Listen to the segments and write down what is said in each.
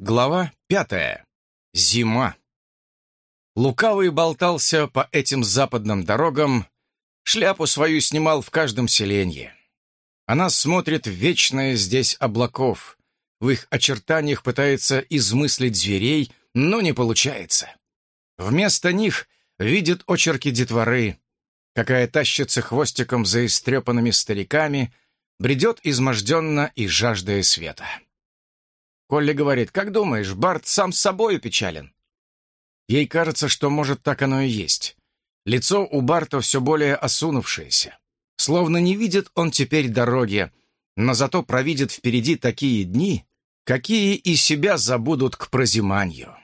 Глава пятая. Зима. Лукавый болтался по этим западным дорогам, шляпу свою снимал в каждом селенье. Она смотрит в вечное здесь облаков, в их очертаниях пытается измыслить зверей, но не получается. Вместо них видит очерки детворы, какая тащится хвостиком за истрепанными стариками, бредет изможденно и жаждая света. Колли говорит, «Как думаешь, Барт сам с собой печален?» Ей кажется, что, может, так оно и есть. Лицо у Барта все более осунувшееся. Словно не видит он теперь дороги, но зато провидит впереди такие дни, какие и себя забудут к прозиманию.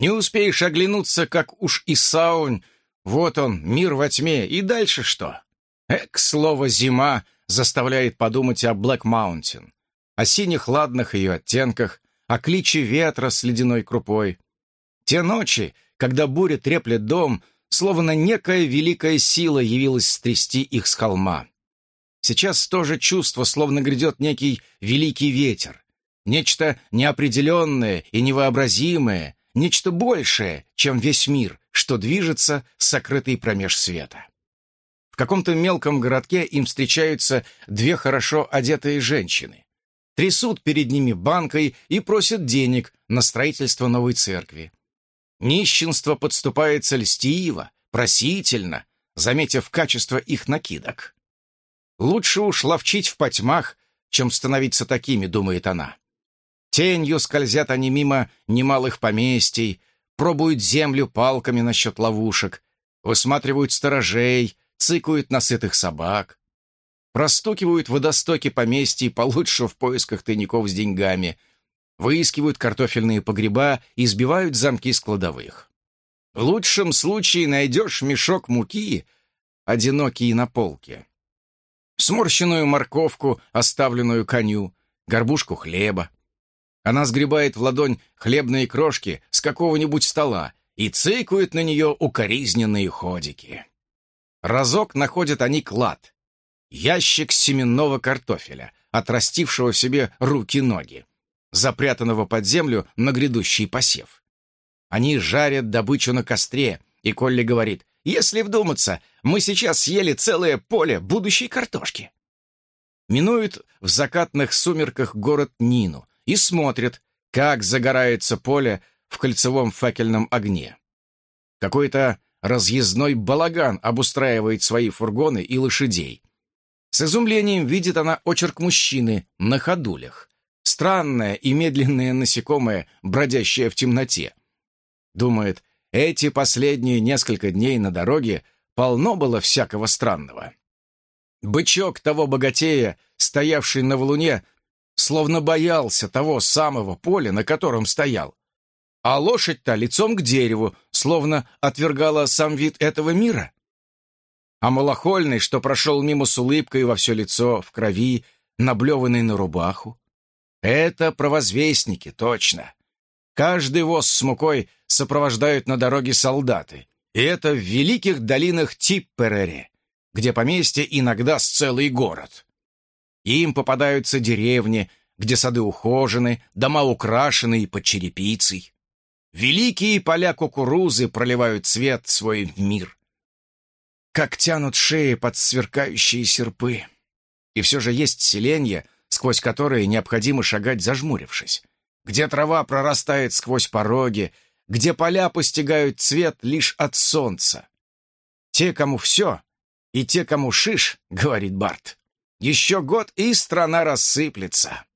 Не успеешь оглянуться, как уж и саунь, вот он, мир во тьме, и дальше что? Эк, слово «зима» заставляет подумать о Блэк Маунтин, о синих ладных ее оттенках, о кличе ветра с ледяной крупой. Те ночи, когда буря треплет дом, словно некая великая сила явилась стрясти их с холма. Сейчас тоже чувство, словно грядет некий великий ветер. Нечто неопределенное и невообразимое, нечто большее, чем весь мир, что движется, сокрытый промеж света. В каком-то мелком городке им встречаются две хорошо одетые женщины трясут перед ними банкой и просят денег на строительство новой церкви. Нищенство подступается льстиво, просительно, заметив качество их накидок. Лучше уж ловчить в потьмах, чем становиться такими, думает она. Тенью скользят они мимо немалых поместий, пробуют землю палками насчет ловушек, высматривают сторожей, цыкают на сытых собак простукивают водостоки поместьй получше в поисках тайников с деньгами, выискивают картофельные погреба и сбивают замки с кладовых. В лучшем случае найдешь мешок муки, одинокий на полке, сморщенную морковку, оставленную коню, горбушку хлеба. Она сгребает в ладонь хлебные крошки с какого-нибудь стола и цыкают на нее укоризненные ходики. Разок находят они клад — ящик семенного картофеля, отрастившего в себе руки-ноги, запрятанного под землю на грядущий посев. Они жарят добычу на костре, и Колли говорит, «Если вдуматься, мы сейчас съели целое поле будущей картошки». Минуют в закатных сумерках город Нину и смотрят, как загорается поле в кольцевом факельном огне. Какой-то разъездной балаган обустраивает свои фургоны и лошадей, с изумлением видит она очерк мужчины на ходулях. Странное и медленное насекомое, бродящее в темноте. Думает, эти последние несколько дней на дороге полно было всякого странного. Бычок того богатея, стоявший на валуне, словно боялся того самого поля, на котором стоял. А лошадь-то лицом к дереву, словно отвергала сам вид этого мира а малохольный, что прошел мимо с улыбкой во все лицо, в крови, наблеванный на рубаху. Это провозвестники, точно. Каждый воз с мукой сопровождают на дороге солдаты. И это в великих долинах Типперере, где поместье иногда с целый город. Им попадаются деревни, где сады ухожены, дома украшены и под черепицей. Великие поля кукурузы проливают цвет свой мир как тянут шеи под сверкающие серпы. И все же есть селенья, сквозь которые необходимо шагать зажмурившись, где трава прорастает сквозь пороги, где поля постигают цвет лишь от солнца. Те, кому все, и те, кому шиш, говорит Барт. Еще год, и страна рассыплется.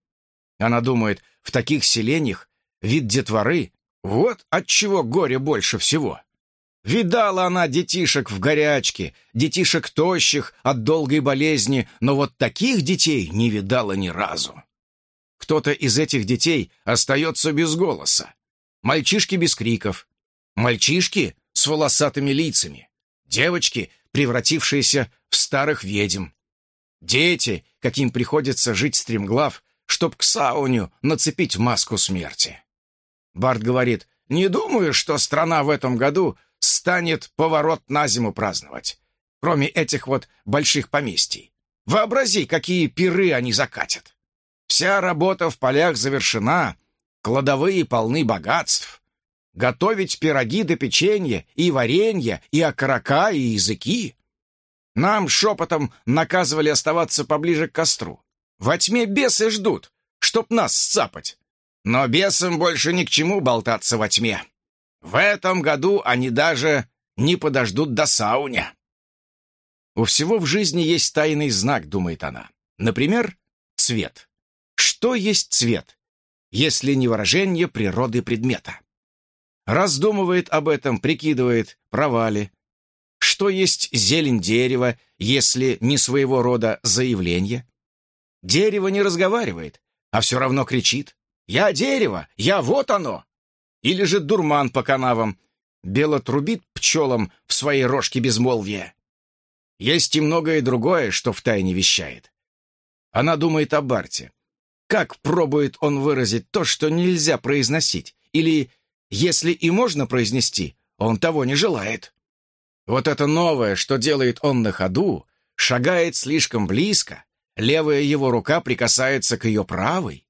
Она думает, в таких селениях вид детворы — вот от чего горе больше всего. Видала она детишек в горячке, детишек тощих от долгой болезни, но вот таких детей не видала ни разу. Кто-то из этих детей остается без голоса. Мальчишки без криков. Мальчишки с волосатыми лицами. Девочки, превратившиеся в старых ведьм. Дети, каким приходится жить стремглав, чтоб к сауню нацепить маску смерти. Барт говорит, «Не думаю, что страна в этом году станет поворот на зиму праздновать. Кроме этих вот больших поместий. Вообрази, какие пиры они закатят. Вся работа в полях завершена. Кладовые полны богатств. Готовить пироги до печенья, и варенье, и окорока, и языки. Нам шепотом наказывали оставаться поближе к костру. Во тьме бесы ждут, чтоб нас сцапать. Но бесам больше ни к чему болтаться во тьме. В этом году они даже не подождут до сауня. У всего в жизни есть тайный знак, думает она. Например, цвет. Что есть цвет, если не выражение природы предмета? Раздумывает об этом, прикидывает, провали. Что есть зелень дерева, если не своего рода заявление? Дерево не разговаривает, а все равно кричит. «Я дерево! Я вот оно!» Или же дурман по канавам, бело трубит пчелам в своей рожке безмолвия. Есть и многое другое, что втайне вещает. Она думает о Барте. Как пробует он выразить то, что нельзя произносить? Или, если и можно произнести, он того не желает? Вот это новое, что делает он на ходу, шагает слишком близко, левая его рука прикасается к ее правой.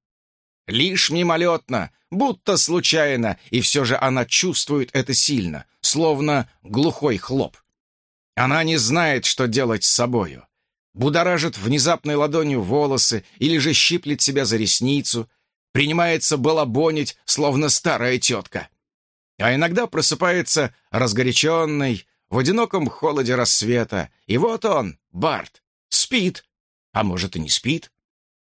Лишь мимолетно, будто случайно, и все же она чувствует это сильно, словно глухой хлоп. Она не знает, что делать с собою. Будоражит внезапной ладонью волосы или же щиплет себя за ресницу, принимается балабонить, словно старая тетка. А иногда просыпается разгоряченный, в одиноком холоде рассвета, и вот он, Барт, спит, а может и не спит.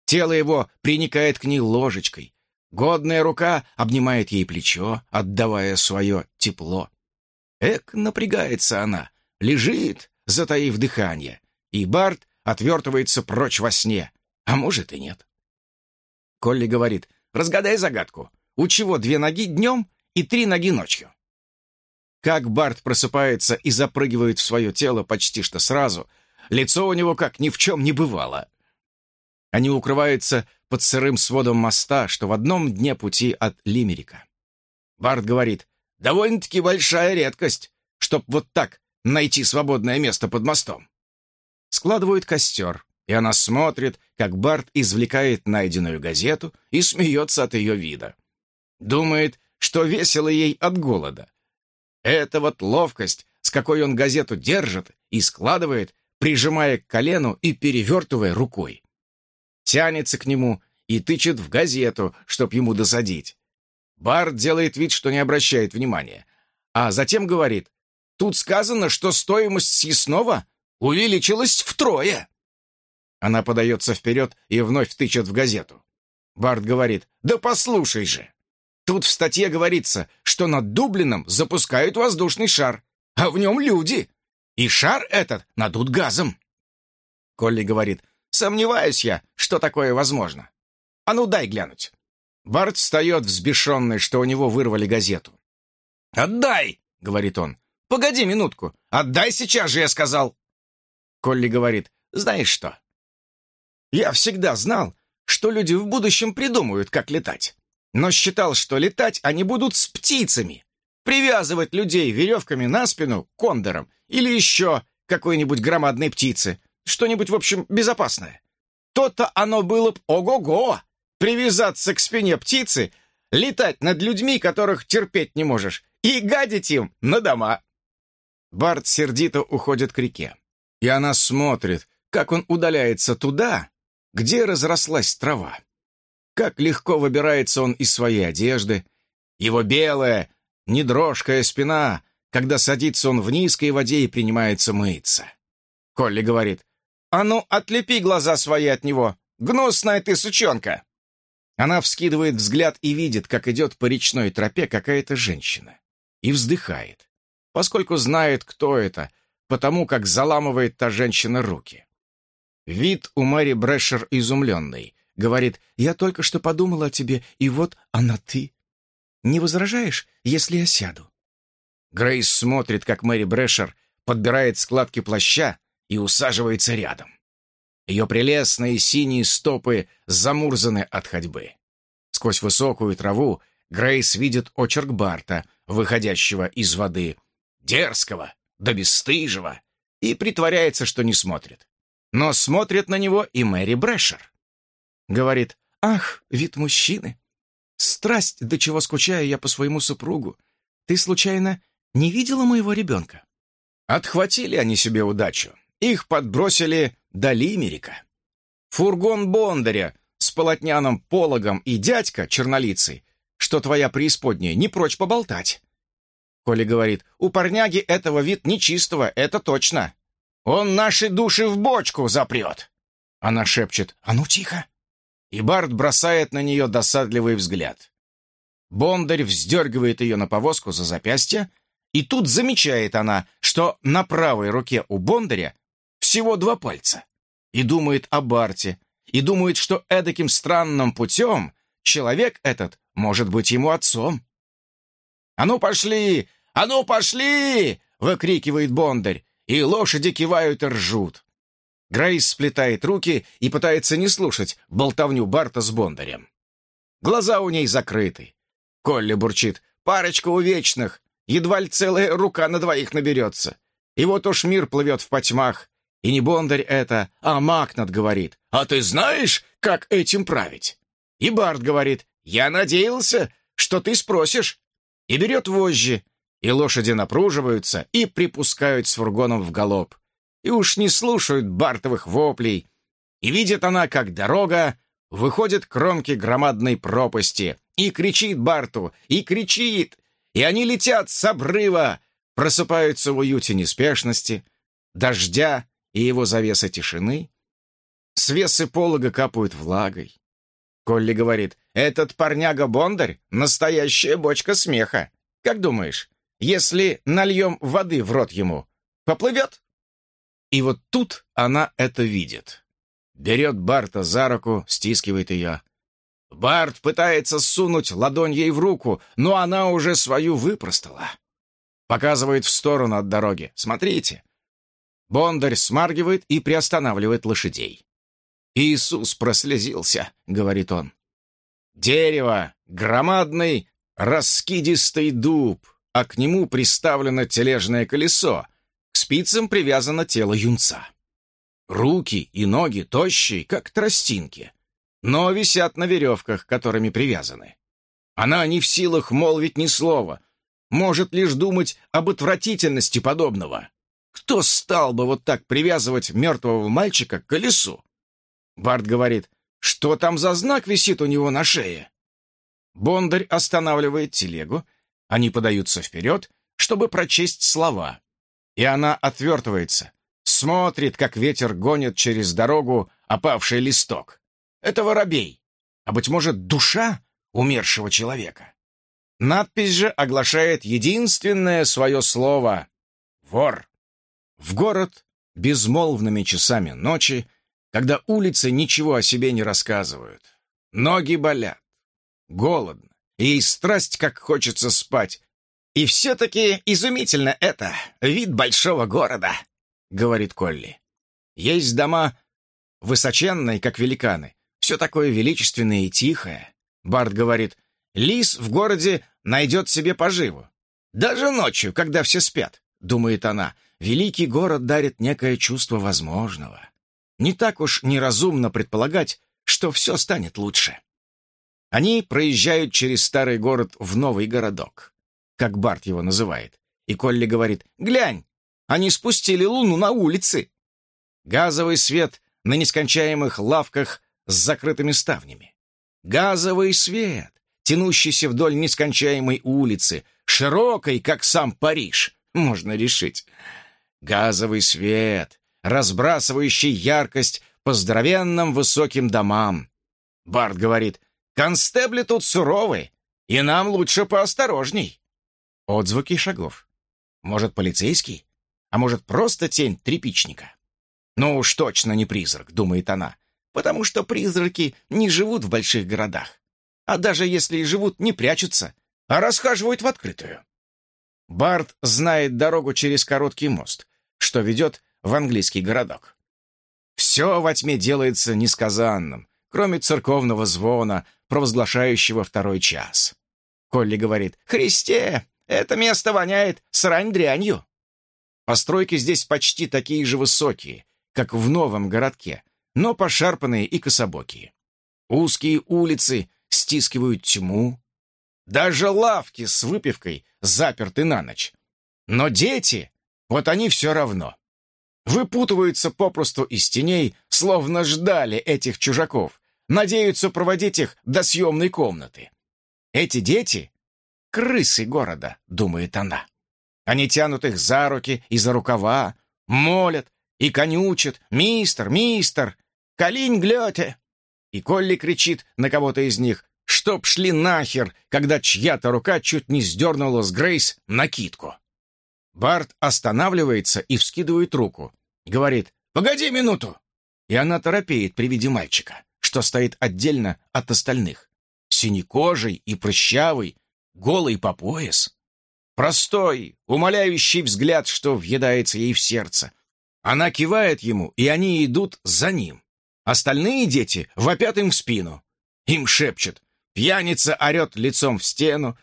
Тело его приникает к ней ложечкой, годная рука обнимает ей плечо, отдавая свое тепло. Эк, напрягается она, лежит, затаив дыхание, и Барт отвертывается прочь во сне, а может и нет. Колли говорит, разгадай загадку, у чего две ноги днем и три ноги ночью? Как Барт просыпается и запрыгивает в свое тело почти что сразу, лицо у него как ни в чем не бывало. Они укрываются под сырым сводом моста, что в одном дне пути от Лимерика. Барт говорит, довольно-таки большая редкость, чтоб вот так найти свободное место под мостом. Складывают костер, и она смотрит, как Барт извлекает найденную газету и смеется от ее вида. Думает, что весело ей от голода. Это вот ловкость, с какой он газету держит и складывает, прижимая к колену и перевертывая рукой. Тянется к нему и тычет в газету, чтоб ему досадить. Барт делает вид, что не обращает внимания, а затем говорит, Тут сказано, что стоимость съестного увеличилась втрое. Она подается вперед и вновь тычет в газету. Барт говорит, да послушай же. Тут в статье говорится, что над Дублином запускают воздушный шар, а в нем люди. И шар этот надут газом. Колли говорит, сомневаюсь я, что такое возможно. А ну дай глянуть. Барт встает взбешенный, что у него вырвали газету. «Отдай!» — говорит он. «Погоди минутку! Отдай сейчас же, я сказал!» Колли говорит, «Знаешь что? Я всегда знал, что люди в будущем придумают, как летать. Но считал, что летать они будут с птицами. Привязывать людей веревками на спину кондором или еще какой-нибудь громадной птицы. Что-нибудь, в общем, безопасное. То-то оно было б ого-го! Привязаться к спине птицы, летать над людьми, которых терпеть не можешь, и гадить им на дома. Барт сердито уходит к реке. И она смотрит, как он удаляется туда, где разрослась трава. Как легко выбирается он из своей одежды. Его белая, недрошкая спина, когда садится он в низкой воде и принимается мыться. Колли говорит, «А ну, отлепи глаза свои от него! Гнусная ты сучонка!» Она вскидывает взгляд и видит, как идет по речной тропе какая-то женщина. И вздыхает поскольку знает, кто это, потому как заламывает та женщина руки. Вид у Мэри Брэшер изумленный. Говорит, «Я только что подумала о тебе, и вот она ты. Не возражаешь, если я сяду?» Грейс смотрит, как Мэри Брэшер подбирает складки плаща и усаживается рядом. Ее прелестные синие стопы замурзаны от ходьбы. Сквозь высокую траву Грейс видит очерк Барта, выходящего из воды, дерзкого, да бесстыжего, и притворяется, что не смотрит. Но смотрит на него и Мэри Брэшер. Говорит, ах, вид мужчины. Страсть, до чего скучаю я по своему супругу. Ты, случайно, не видела моего ребенка?» Отхватили они себе удачу. Их подбросили до Лимерика. Фургон Бондаря с полотняным пологом и дядька чернолицый, что твоя преисподняя, не прочь поболтать. Коля говорит, у парняги этого вид нечистого, это точно. Он наши души в бочку запрет. Она шепчет, а ну тихо. И Барт бросает на нее досадливый взгляд. Бондарь вздергивает ее на повозку за запястье, и тут замечает она, что на правой руке у Бондаря всего два пальца. И думает о Барте, и думает, что эдаким странным путем человек этот может быть ему отцом. «А ну пошли! А ну пошли!» — выкрикивает Бондарь, и лошади кивают и ржут. Грейс сплетает руки и пытается не слушать болтовню Барта с Бондарем. Глаза у ней закрыты. Колли бурчит. «Парочка увечных! Едва ли целая рука на двоих наберется. И вот уж мир плывет в потьмах. И не Бондарь это, а Макнат говорит. А ты знаешь, как этим править? И Барт говорит. Я надеялся, что ты спросишь. И берет вожжи. И лошади напруживаются и припускают с фургоном в галоп и уж не слушают бартовых воплей. И видит она, как дорога выходит к кромке громадной пропасти, и кричит Барту, и кричит, и они летят с обрыва, просыпаются в уюте неспешности, дождя и его завеса тишины. Свесы полога капают влагой. Колли говорит, этот парняга-бондарь — настоящая бочка смеха. Как думаешь, если нальем воды в рот ему, поплывет? И вот тут она это видит. Берет Барта за руку, стискивает ее. Барт пытается сунуть ладонь ей в руку, но она уже свою выпростала. Показывает в сторону от дороги. Смотрите. Бондарь смаргивает и приостанавливает лошадей. «Иисус прослезился», — говорит он. Дерево, громадный, раскидистый дуб, а к нему приставлено тележное колесо — к спицам привязано тело юнца. Руки и ноги тощие, как тростинки, но висят на веревках, которыми привязаны. Она не в силах молвить ни слова, может лишь думать об отвратительности подобного. Кто стал бы вот так привязывать мертвого мальчика к колесу? Барт говорит, что там за знак висит у него на шее? Бондарь останавливает телегу, они подаются вперед, чтобы прочесть слова и она отвертывается, смотрит, как ветер гонит через дорогу опавший листок. Это воробей, а, быть может, душа умершего человека. Надпись же оглашает единственное свое слово — вор. В город безмолвными часами ночи, когда улицы ничего о себе не рассказывают. Ноги болят, голодно, и страсть, как хочется спать, «И все-таки изумительно это, вид большого города», — говорит Колли. «Есть дома высоченные, как великаны, все такое величественное и тихое». Барт говорит, «Лис в городе найдет себе поживу. Даже ночью, когда все спят», — думает она, «великий город дарит некое чувство возможного. Не так уж неразумно предполагать, что все станет лучше». Они проезжают через старый город в новый городок как Барт его называет. И Колли говорит, «Глянь, они спустили луну на улице». Газовый свет на нескончаемых лавках с закрытыми ставнями. Газовый свет, тянущийся вдоль нескончаемой улицы, широкой, как сам Париж, можно решить. Газовый свет, разбрасывающий яркость по здоровенным высоким домам. Барт говорит, «Констебли тут суровы, и нам лучше поосторожней». Отзвуки шагов. Может, полицейский? А может, просто тень тряпичника? Ну уж точно не призрак, думает она, потому что призраки не живут в больших городах. А даже если и живут, не прячутся, а расхаживают в открытую. Барт знает дорогу через короткий мост, что ведет в английский городок. Все во тьме делается несказанным, кроме церковного звона, провозглашающего второй час. Колли говорит «Христе, это место воняет срань-дрянью. Постройки здесь почти такие же высокие, как в новом городке, но пошарпанные и кособокие. Узкие улицы, стискивают тьму. Даже лавки с выпивкой заперты на ночь. Но дети, вот они все равно. Выпутываются попросту из теней, словно ждали этих чужаков, надеются проводить их до съемной комнаты. Эти дети — крысы города, думает она. Они тянут их за руки и за рукава, молят и конючат «Мистер, мистер, колинь глёте!» И Колли кричит на кого-то из них «Чтоб шли нахер!», когда чья-то рука чуть не сдернула с Грейс накидку. Барт останавливается и вскидывает руку. Говорит «Погоди минуту!» И она торопеет при виде мальчика, что стоит отдельно от остальных. Синекожий и прыщавый, голый по пояс. Простой, умоляющий взгляд, что въедается ей в сердце. Она кивает ему, и они идут за ним. Остальные дети вопят им в спину. Им шепчут. Пьяница орет лицом в стену.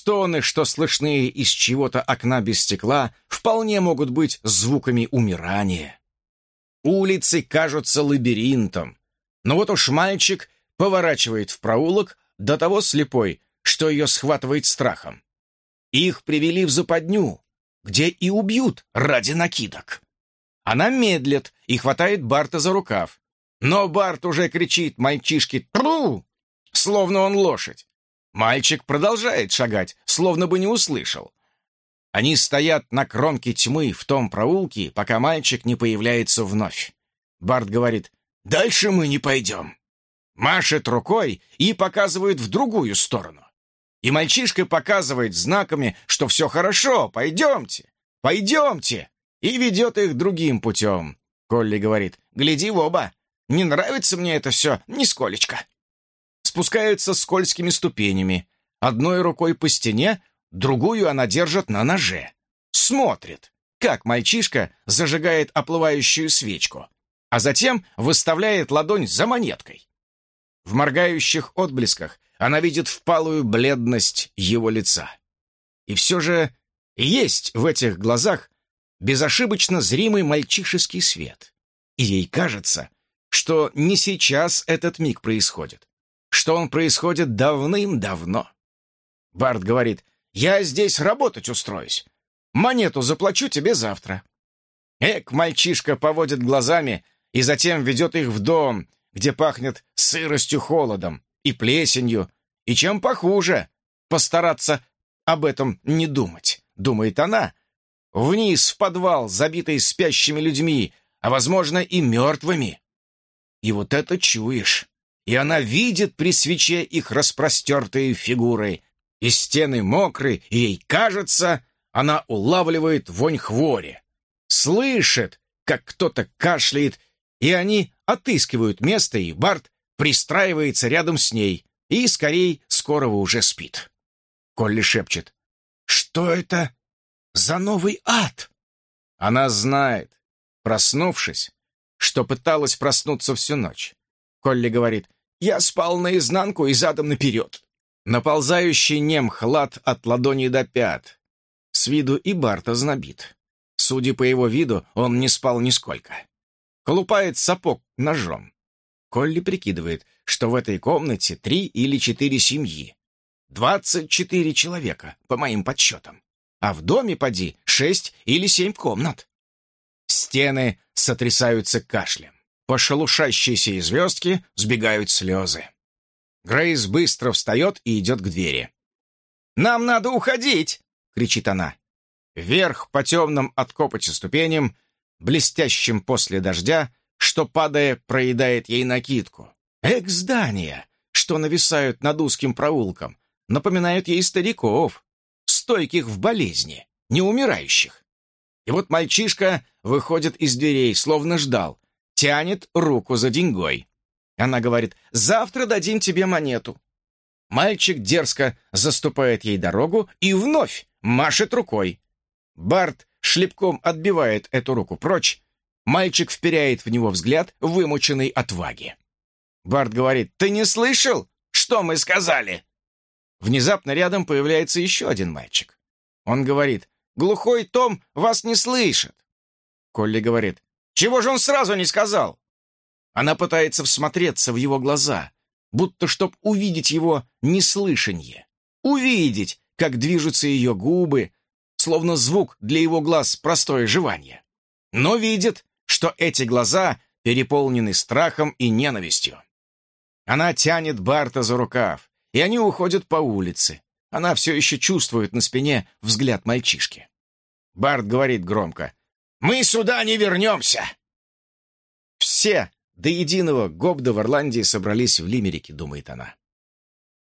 Стоны, что слышны из чего-то окна без стекла, вполне могут быть звуками умирания. Улицы кажутся лабиринтом. Но вот уж мальчик поворачивает в проулок, до того слепой, что ее схватывает страхом. Их привели в западню, где и убьют ради накидок. Она медлит и хватает Барта за рукав. Но Барт уже кричит мальчишке «Тру!», словно он лошадь. Мальчик продолжает шагать, словно бы не услышал. Они стоят на кромке тьмы в том проулке, пока мальчик не появляется вновь. Барт говорит «Дальше мы не пойдем». Машет рукой и показывает в другую сторону. И мальчишка показывает знаками, что все хорошо, пойдемте, пойдемте, и ведет их другим путем. Колли говорит, гляди в оба, не нравится мне это все нисколечко. Спускаются скользкими ступенями, одной рукой по стене, другую она держит на ноже. Смотрит, как мальчишка зажигает оплывающую свечку, а затем выставляет ладонь за монеткой. В моргающих отблесках она видит впалую бледность его лица. И все же есть в этих глазах безошибочно зримый мальчишеский свет. И ей кажется, что не сейчас этот миг происходит, что он происходит давным-давно. Барт говорит, «Я здесь работать устроюсь. Монету заплачу тебе завтра». Эк, мальчишка поводит глазами и затем ведет их в дом, где пахнет сыростью холодом, и плесенью, и чем похуже. Постараться об этом не думать, думает она. Вниз в подвал, забитый спящими людьми, а, возможно, и мертвыми. И вот это чуешь. И она видит при свече их распростертые фигуры. И стены мокрые, и ей кажется, она улавливает вонь хвори. Слышит, как кто-то кашляет, и они отыскивают место, и Барт пристраивается рядом с ней и, скорей, скорого уже спит. Колли шепчет. «Что это за новый ад?» Она знает, проснувшись, что пыталась проснуться всю ночь. Колли говорит, «Я спал наизнанку и задом наперед». Наползающий нем хлад от ладони до пят. С виду и Барта знобит. Судя по его виду, он не спал нисколько. Колупает сапог ножом. Колли прикидывает, что в этой комнате три или четыре семьи. Двадцать четыре человека, по моим подсчетам. А в доме, поди, шесть или семь комнат. Стены сотрясаются кашлем. По шелушащейся звездке сбегают слезы. Грейс быстро встает и идет к двери. «Нам надо уходить!» — кричит она. Вверх по темным от копоти ступеням, блестящим после дождя, что, падая, проедает ей накидку. Эк-здания, что нависают над узким проулком, напоминают ей стариков, стойких в болезни, не умирающих. И вот мальчишка выходит из дверей, словно ждал, тянет руку за деньгой. Она говорит, «Завтра дадим тебе монету». Мальчик дерзко заступает ей дорогу и вновь машет рукой. Барт шлепком отбивает эту руку прочь, Мальчик вперяет в него взгляд, вымученный отваги. Барт говорит, «Ты не слышал, что мы сказали?» Внезапно рядом появляется еще один мальчик. Он говорит, «Глухой Том вас не слышит». Колли говорит, «Чего же он сразу не сказал?» Она пытается всмотреться в его глаза, будто чтоб увидеть его неслышанье. Увидеть, как движутся ее губы, словно звук для его глаз простое жевание. Но видит, что эти глаза переполнены страхом и ненавистью. Она тянет Барта за рукав, и они уходят по улице. Она все еще чувствует на спине взгляд мальчишки. Барт говорит громко. «Мы сюда не вернемся!» Все до единого гобда в Ирландии собрались в Лимерике, думает она.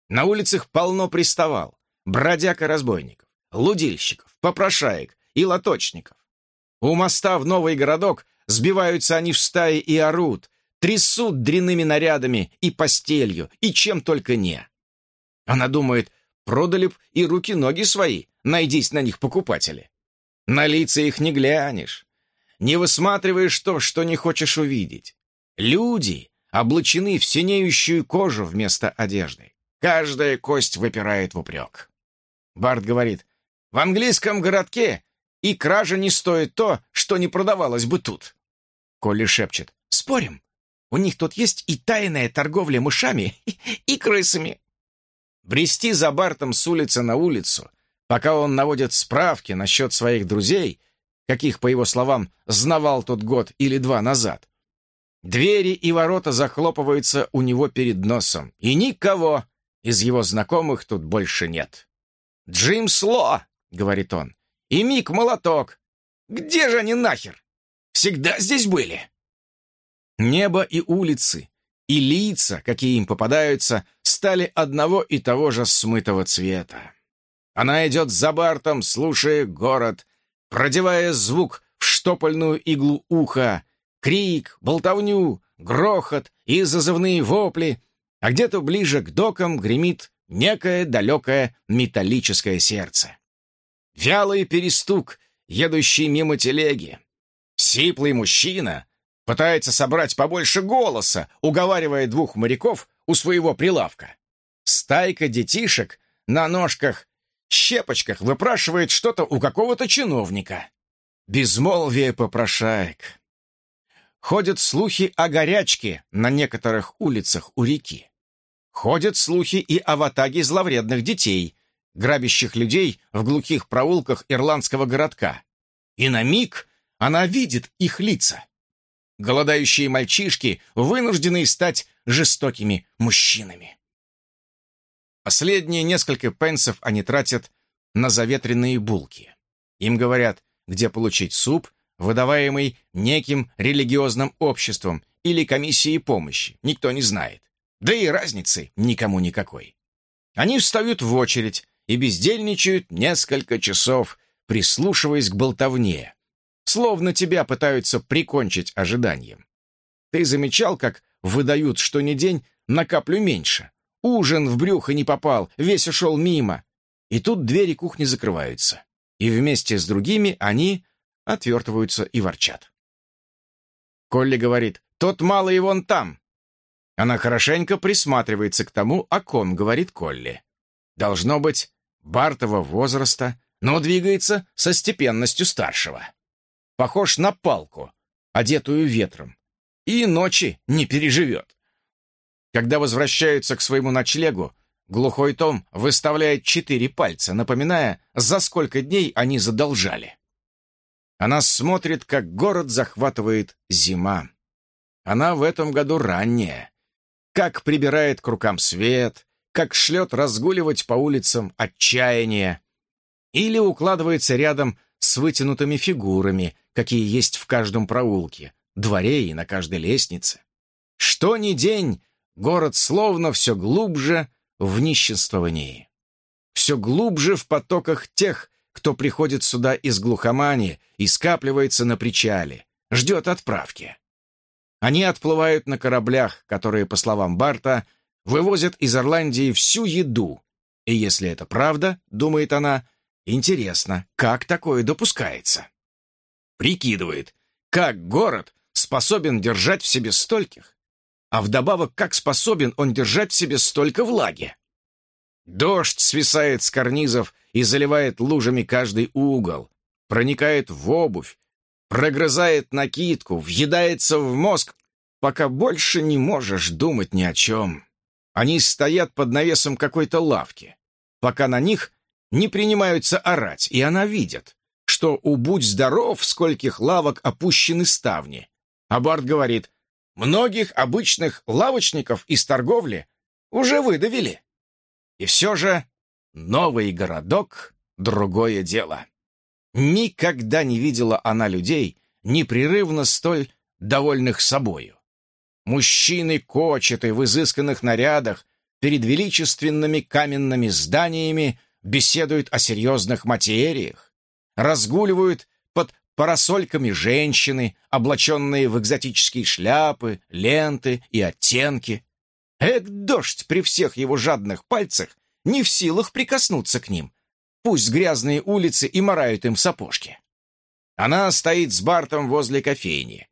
На улицах полно приставал, бродяг и разбойников, лудильщиков, попрошаек и лоточников. У моста в Новый городок сбиваются они в стаи и орут, трясут дрянными нарядами и постелью, и чем только не. Она думает, продали б и руки-ноги свои, найдись на них покупатели. На лица их не глянешь, не высматриваешь то, что не хочешь увидеть. Люди облачены в синеющую кожу вместо одежды. Каждая кость выпирает в упрек. Барт говорит, в английском городке и кража не стоит то, что не продавалось бы тут. Колли шепчет, спорим, у них тут есть и тайная торговля мышами и крысами. Брести за Бартом с улицы на улицу, пока он наводит справки насчет своих друзей, каких, по его словам, знавал тот год или два назад, Двери и ворота захлопываются у него перед носом, и никого из его знакомых тут больше нет. «Джим Сло!» — говорит он. «И Мик Молоток! Где же они нахер? Всегда здесь были!» Небо и улицы, и лица, какие им попадаются, стали одного и того же смытого цвета. Она идет за Бартом, слушая город, продевая звук в штопольную иглу уха, крик, болтовню, грохот и зазывные вопли, а где-то ближе к докам гремит некое далекое металлическое сердце. Вялый перестук, едущий мимо телеги. Сиплый мужчина пытается собрать побольше голоса, уговаривая двух моряков у своего прилавка. Стайка детишек на ножках, щепочках выпрашивает что-то у какого-то чиновника. Безмолвие попрошаек. Ходят слухи о горячке на некоторых улицах у реки. Ходят слухи и о ватаге зловредных детей, грабящих людей в глухих проулках ирландского городка. И на миг она видит их лица. Голодающие мальчишки, вынуждены стать жестокими мужчинами. Последние несколько пенсов они тратят на заветренные булки. Им говорят, где получить суп выдаваемый неким религиозным обществом или комиссией помощи, никто не знает. Да и разницы никому никакой. Они встают в очередь и бездельничают несколько часов, прислушиваясь к болтовне, словно тебя пытаются прикончить ожиданием. Ты замечал, как выдают что ни день на каплю меньше? Ужин в брюхо не попал, весь ушел мимо. И тут двери кухни закрываются. И вместе с другими они отвертываются и ворчат. Колли говорит, «Тот малый вон там». Она хорошенько присматривается к тому, о ком говорит Колли. Должно быть, Бартова возраста, но двигается со степенностью старшего. Похож на палку, одетую ветром, и ночи не переживет. Когда возвращаются к своему ночлегу, глухой Том выставляет четыре пальца, напоминая, за сколько дней они задолжали. Она смотрит, как город захватывает зима. Она в этом году ранняя. Как прибирает к рукам свет, как шлет разгуливать по улицам отчаяние. Или укладывается рядом с вытянутыми фигурами, какие есть в каждом проулке, дворе и на каждой лестнице. Что ни день, город словно все глубже в нищенствовании. Все глубже в потоках тех, кто приходит сюда из глухомани и скапливается на причале, ждет отправки. Они отплывают на кораблях, которые, по словам Барта, вывозят из Ирландии всю еду. И если это правда, думает она, интересно, как такое допускается. Прикидывает, как город способен держать в себе стольких, а вдобавок, как способен он держать в себе столько влаги. Дождь свисает с карнизов и заливает лужами каждый угол, проникает в обувь, прогрызает накидку, въедается в мозг, пока больше не можешь думать ни о чем. Они стоят под навесом какой-то лавки, пока на них не принимаются орать, и она видит, что у «Будь здоров» скольких лавок опущены ставни. А Барт говорит, многих обычных лавочников из торговли уже выдавили. И все же новый городок — другое дело. Никогда не видела она людей, непрерывно столь довольных собою. Мужчины кочеты в изысканных нарядах перед величественными каменными зданиями беседуют о серьезных материях, разгуливают парасольками женщины, облаченные в экзотические шляпы, ленты и оттенки. Эк, дождь при всех его жадных пальцах не в силах прикоснуться к ним. Пусть грязные улицы и морают им сапожки. Она стоит с Бартом возле кофейни,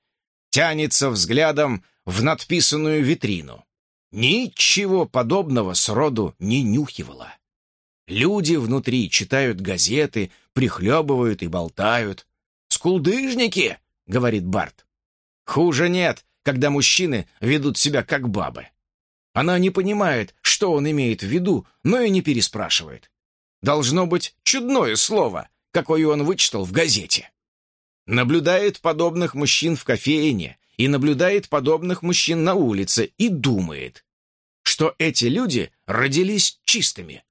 тянется взглядом в надписанную витрину. Ничего подобного сроду не нюхивала. Люди внутри читают газеты, прихлебывают и болтают. «Скулдыжники!» — говорит Барт. «Хуже нет, когда мужчины ведут себя как бабы». Она не понимает, что он имеет в виду, но и не переспрашивает. Должно быть чудное слово, какое он вычитал в газете. Наблюдает подобных мужчин в кофейне и наблюдает подобных мужчин на улице и думает, что эти люди родились чистыми,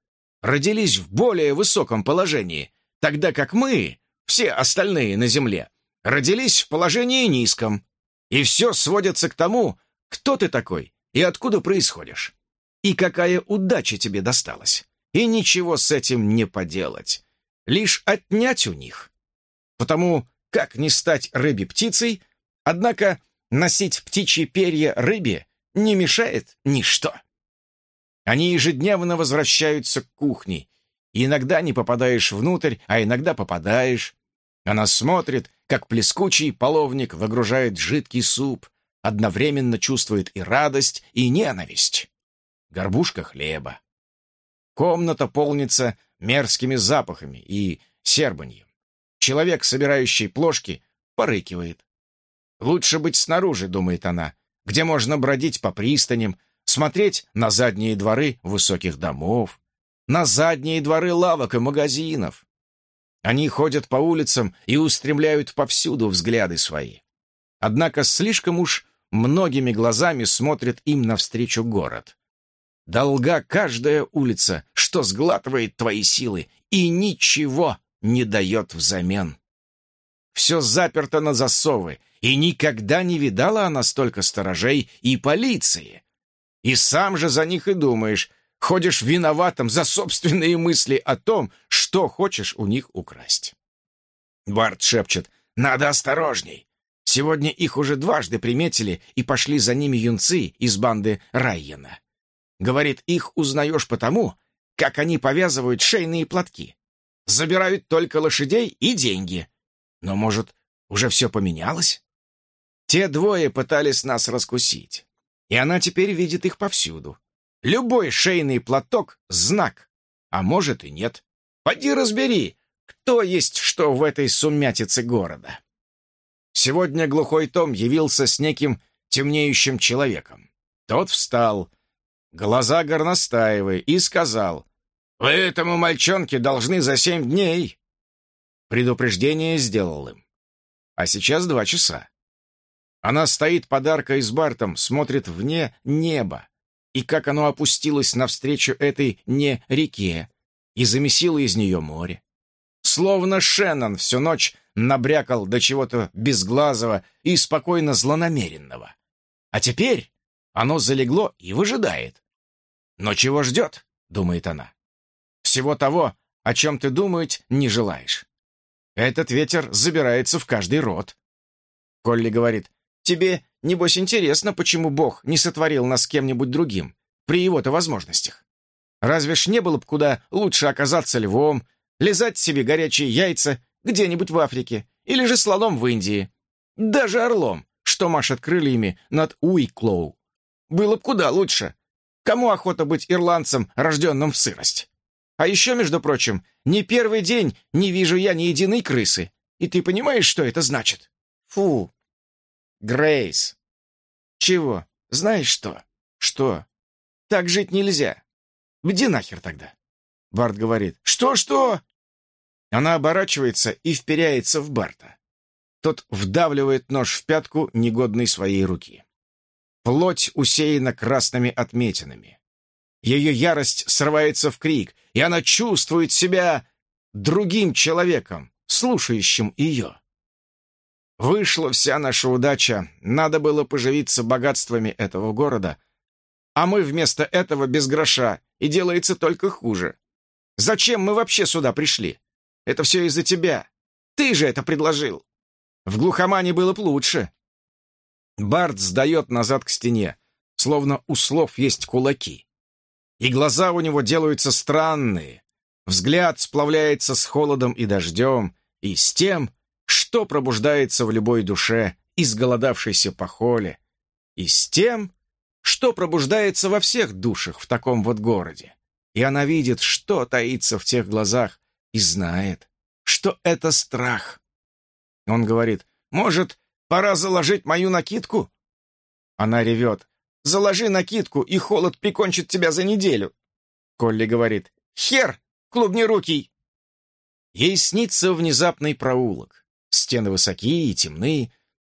родились в более высоком положении, тогда как мы, все остальные на земле, родились в положении низком. И все сводится к тому, кто ты такой и откуда происходишь, и какая удача тебе досталась. И ничего с этим не поделать, лишь отнять у них. Потому как не стать рыбе-птицей, однако носить птичьи перья рыбе не мешает ничто. Они ежедневно возвращаются к кухне. И иногда не попадаешь внутрь, а иногда попадаешь. Она смотрит, как плескучий половник выгружает жидкий суп, одновременно чувствует и радость, и ненависть. Горбушка хлеба. Комната полнится мерзкими запахами и сербаньем. Человек, собирающий плошки, порыкивает. «Лучше быть снаружи», — думает она, «где можно бродить по пристаням, смотреть на задние дворы высоких домов, на задние дворы лавок и магазинов. Они ходят по улицам и устремляют повсюду взгляды свои. Однако слишком уж многими глазами смотрит им навстречу город. Долга каждая улица, что сглатывает твои силы и ничего не дает взамен. Все заперто на засовы, и никогда не видала она столько сторожей и полиции. И сам же за них и думаешь, ходишь виноватым за собственные мысли о том, что хочешь у них украсть. Барт шепчет, надо осторожней. Сегодня их уже дважды приметили и пошли за ними юнцы из банды Райена. Говорит, их узнаешь потому, как они повязывают шейные платки. Забирают только лошадей и деньги. Но, может, уже все поменялось? Те двое пытались нас раскусить и она теперь видит их повсюду. Любой шейный платок — знак, а может и нет. Поди разбери, кто есть что в этой сумятице города. Сегодня глухой Том явился с неким темнеющим человеком. Тот встал, глаза горностаевы, и сказал, «Вы этому мальчонке должны за семь дней». Предупреждение сделал им. А сейчас два часа. Она стоит подаркой с Бартом, смотрит вне неба, и как оно опустилось навстречу этой не реке и замесило из нее море. Словно Шеннон всю ночь набрякал до чего-то безглазого и спокойно злонамеренного. А теперь оно залегло и выжидает. «Но чего ждет?» — думает она. «Всего того, о чем ты думать не желаешь. Этот ветер забирается в каждый рот». Колли говорит, Тебе, небось, интересно, почему Бог не сотворил нас кем-нибудь другим, при его-то возможностях. Разве ж не было бы куда лучше оказаться львом, лизать себе горячие яйца где-нибудь в Африке, или же слоном в Индии, даже орлом, что машет крыльями над Уиклоу. Было бы куда лучше. Кому охота быть ирландцем, рожденным в сырость? А еще, между прочим, не первый день не вижу я ни единой крысы. И ты понимаешь, что это значит? Фу, Грейс. Чего? Знаешь что? Что? Так жить нельзя. Где нахер тогда? Барт говорит. Что-что? Она оборачивается и вперяется в Барта. Тот вдавливает нож в пятку негодной своей руки. Плоть усеяна красными отметинами. Ее ярость срывается в крик, и она чувствует себя другим человеком, слушающим ее. Вышла вся наша удача, надо было поживиться богатствами этого города, а мы вместо этого без гроша, и делается только хуже. Зачем мы вообще сюда пришли? Это все из-за тебя. Ты же это предложил. В глухомане было бы лучше. Барт сдает назад к стене, словно у слов есть кулаки. И глаза у него делаются странные. Взгляд сплавляется с холодом и дождем, и с тем, что пробуждается в любой душе, изголодавшейся по холе, и с тем, что пробуждается во всех душах в таком вот городе. И она видит, что таится в тех глазах, и знает, что это страх. Он говорит, «Может, пора заложить мою накидку?» Она ревет, «Заложи накидку, и холод прикончит тебя за неделю». Колли говорит, «Хер, клубнерукий!» Ей снится внезапный проулок. Стены высокие и темные,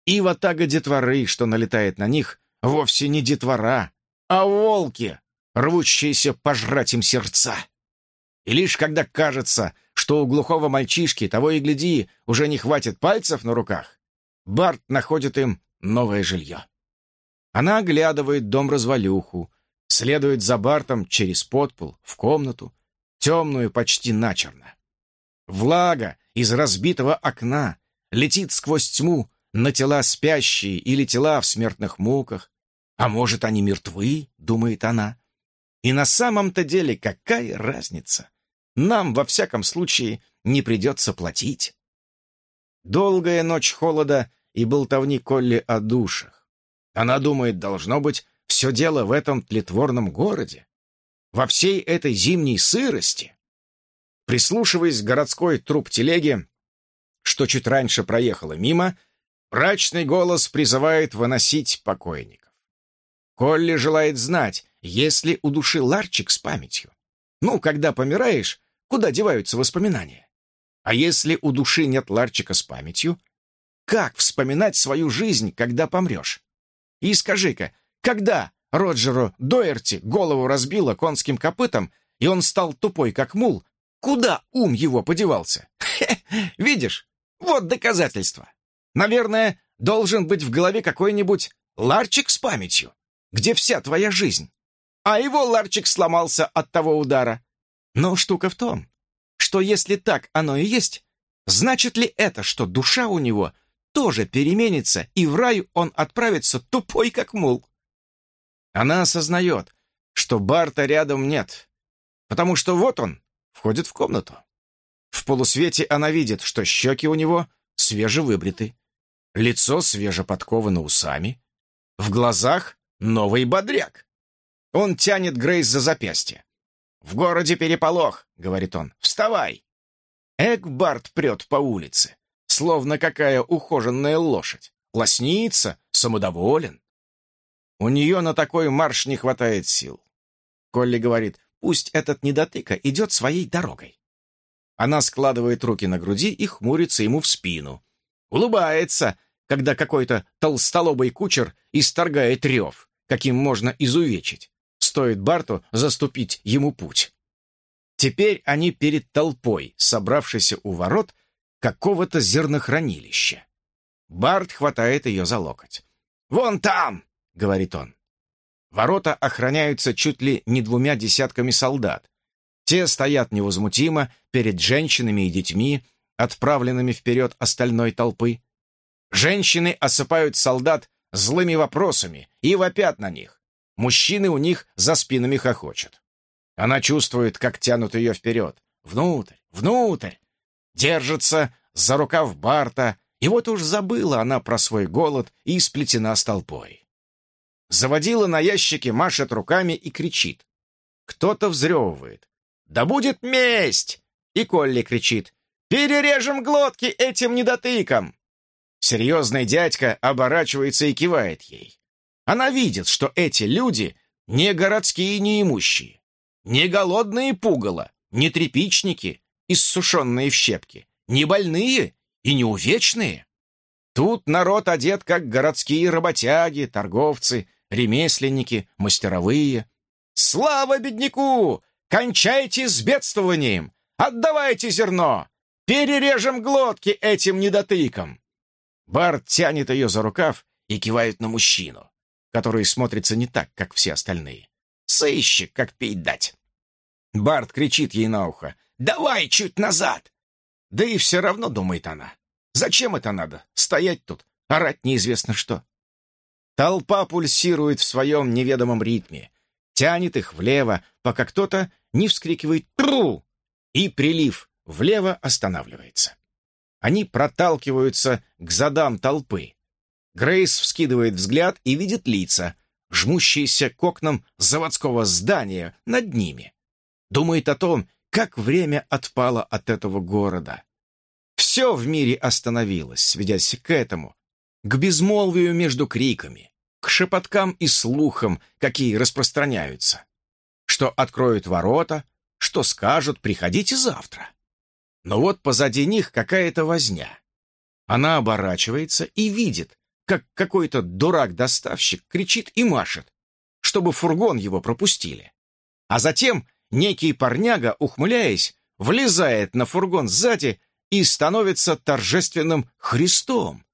и ватага детворы, что налетает на них, вовсе не детвора, а волки, рвущиеся пожрать им сердца. И лишь когда кажется, что у глухого мальчишки, того и гляди, уже не хватит пальцев на руках, Барт находит им новое жилье. Она оглядывает дом-развалюху, следует за Бартом через подпол в комнату, темную почти начерно. Влага из разбитого окна летит сквозь тьму на тела спящие или тела в смертных муках. А может, они мертвы, думает она. И на самом-то деле какая разница? Нам, во всяком случае, не придется платить. Долгая ночь холода и болтовни Колли о душах. Она думает, должно быть, все дело в этом тлетворном городе, во всей этой зимней сырости. Прислушиваясь к городской труп телеги, что чуть раньше проехала мимо, мрачный голос призывает выносить покойников. Колли желает знать, есть ли у души ларчик с памятью. Ну, когда помираешь, куда деваются воспоминания? А если у души нет ларчика с памятью, как вспоминать свою жизнь, когда помрешь? И скажи-ка, когда Роджеру Доерти голову разбило конским копытом, и он стал тупой, как мул, куда ум его подевался? Хе, видишь, вот доказательство. Наверное, должен быть в голове какой-нибудь ларчик с памятью, где вся твоя жизнь. А его ларчик сломался от того удара. Но штука в том, что если так оно и есть, значит ли это, что душа у него тоже переменится, и в рай он отправится тупой, как мул? Она осознает, что Барта рядом нет, потому что вот он входит в комнату. В полусвете она видит, что щеки у него свежевыбриты, лицо свежеподковано усами, в глазах новый бодряк. Он тянет Грейс за запястье. «В городе переполох», — говорит он. «Вставай!» Экбарт прет по улице, словно какая ухоженная лошадь. Лоснится, самодоволен. У нее на такой марш не хватает сил. Колли говорит, пусть этот недотыка идет своей дорогой. Она складывает руки на груди и хмурится ему в спину. Улыбается, когда какой-то толстолобый кучер исторгает рев, каким можно изувечить. Стоит Барту заступить ему путь. Теперь они перед толпой, собравшейся у ворот какого-то зернохранилища. Барт хватает ее за локоть. «Вон там!» — говорит он. Ворота охраняются чуть ли не двумя десятками солдат, те стоят невозмутимо перед женщинами и детьми, отправленными вперед остальной толпы. Женщины осыпают солдат злыми вопросами и вопят на них. Мужчины у них за спинами хохочут. Она чувствует, как тянут ее вперед. Внутрь, внутрь. Держится за рукав Барта, и вот уж забыла она про свой голод и сплетена с толпой. Заводила на ящике, машет руками и кричит. Кто-то взрёвывает. «Да будет месть!» И Колли кричит. «Перережем глотки этим недотыкам!» Серьезный дядька оборачивается и кивает ей. Она видит, что эти люди не городские неимущие, не голодные пугало, не тряпичники, иссушенные в щепки, не больные и не увечные. Тут народ одет, как городские работяги, торговцы, ремесленники, мастеровые. Слава бедняку! Кончайте с бедствованием! Отдавайте зерно! Перережем глотки этим недотыкам!» Барт тянет ее за рукав и кивает на мужчину, который смотрится не так, как все остальные. Сыщик, как пить дать. Барт кричит ей на ухо. «Давай чуть назад!» Да и все равно, думает она. Зачем это надо? Стоять тут, орать неизвестно что. Толпа пульсирует в своем неведомом ритме, тянет их влево, пока кто-то не вскрикивает «Тру!» и прилив влево останавливается. Они проталкиваются к задам толпы. Грейс вскидывает взгляд и видит лица, жмущиеся к окнам заводского здания над ними. Думает о том, как время отпало от этого города. Все в мире остановилось, сведясь к этому, к безмолвию между криками, к шепоткам и слухам, какие распространяются. Что откроют ворота, что скажут «приходите завтра». Но вот позади них какая-то возня. Она оборачивается и видит, как какой-то дурак-доставщик кричит и машет, чтобы фургон его пропустили. А затем некий парняга, ухмыляясь, влезает на фургон сзади и становится торжественным Христом,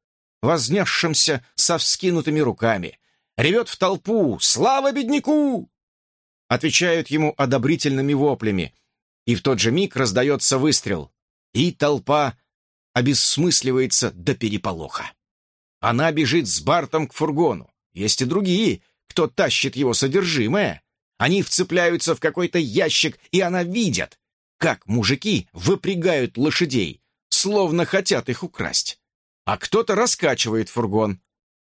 вознесшимся со вскинутыми руками, ревет в толпу «Слава бедняку!» Отвечают ему одобрительными воплями, и в тот же миг раздается выстрел и толпа обессмысливается до переполоха. Она бежит с Бартом к фургону. Есть и другие, кто тащит его содержимое. Они вцепляются в какой-то ящик, и она видит, как мужики выпрягают лошадей, словно хотят их украсть. А кто-то раскачивает фургон.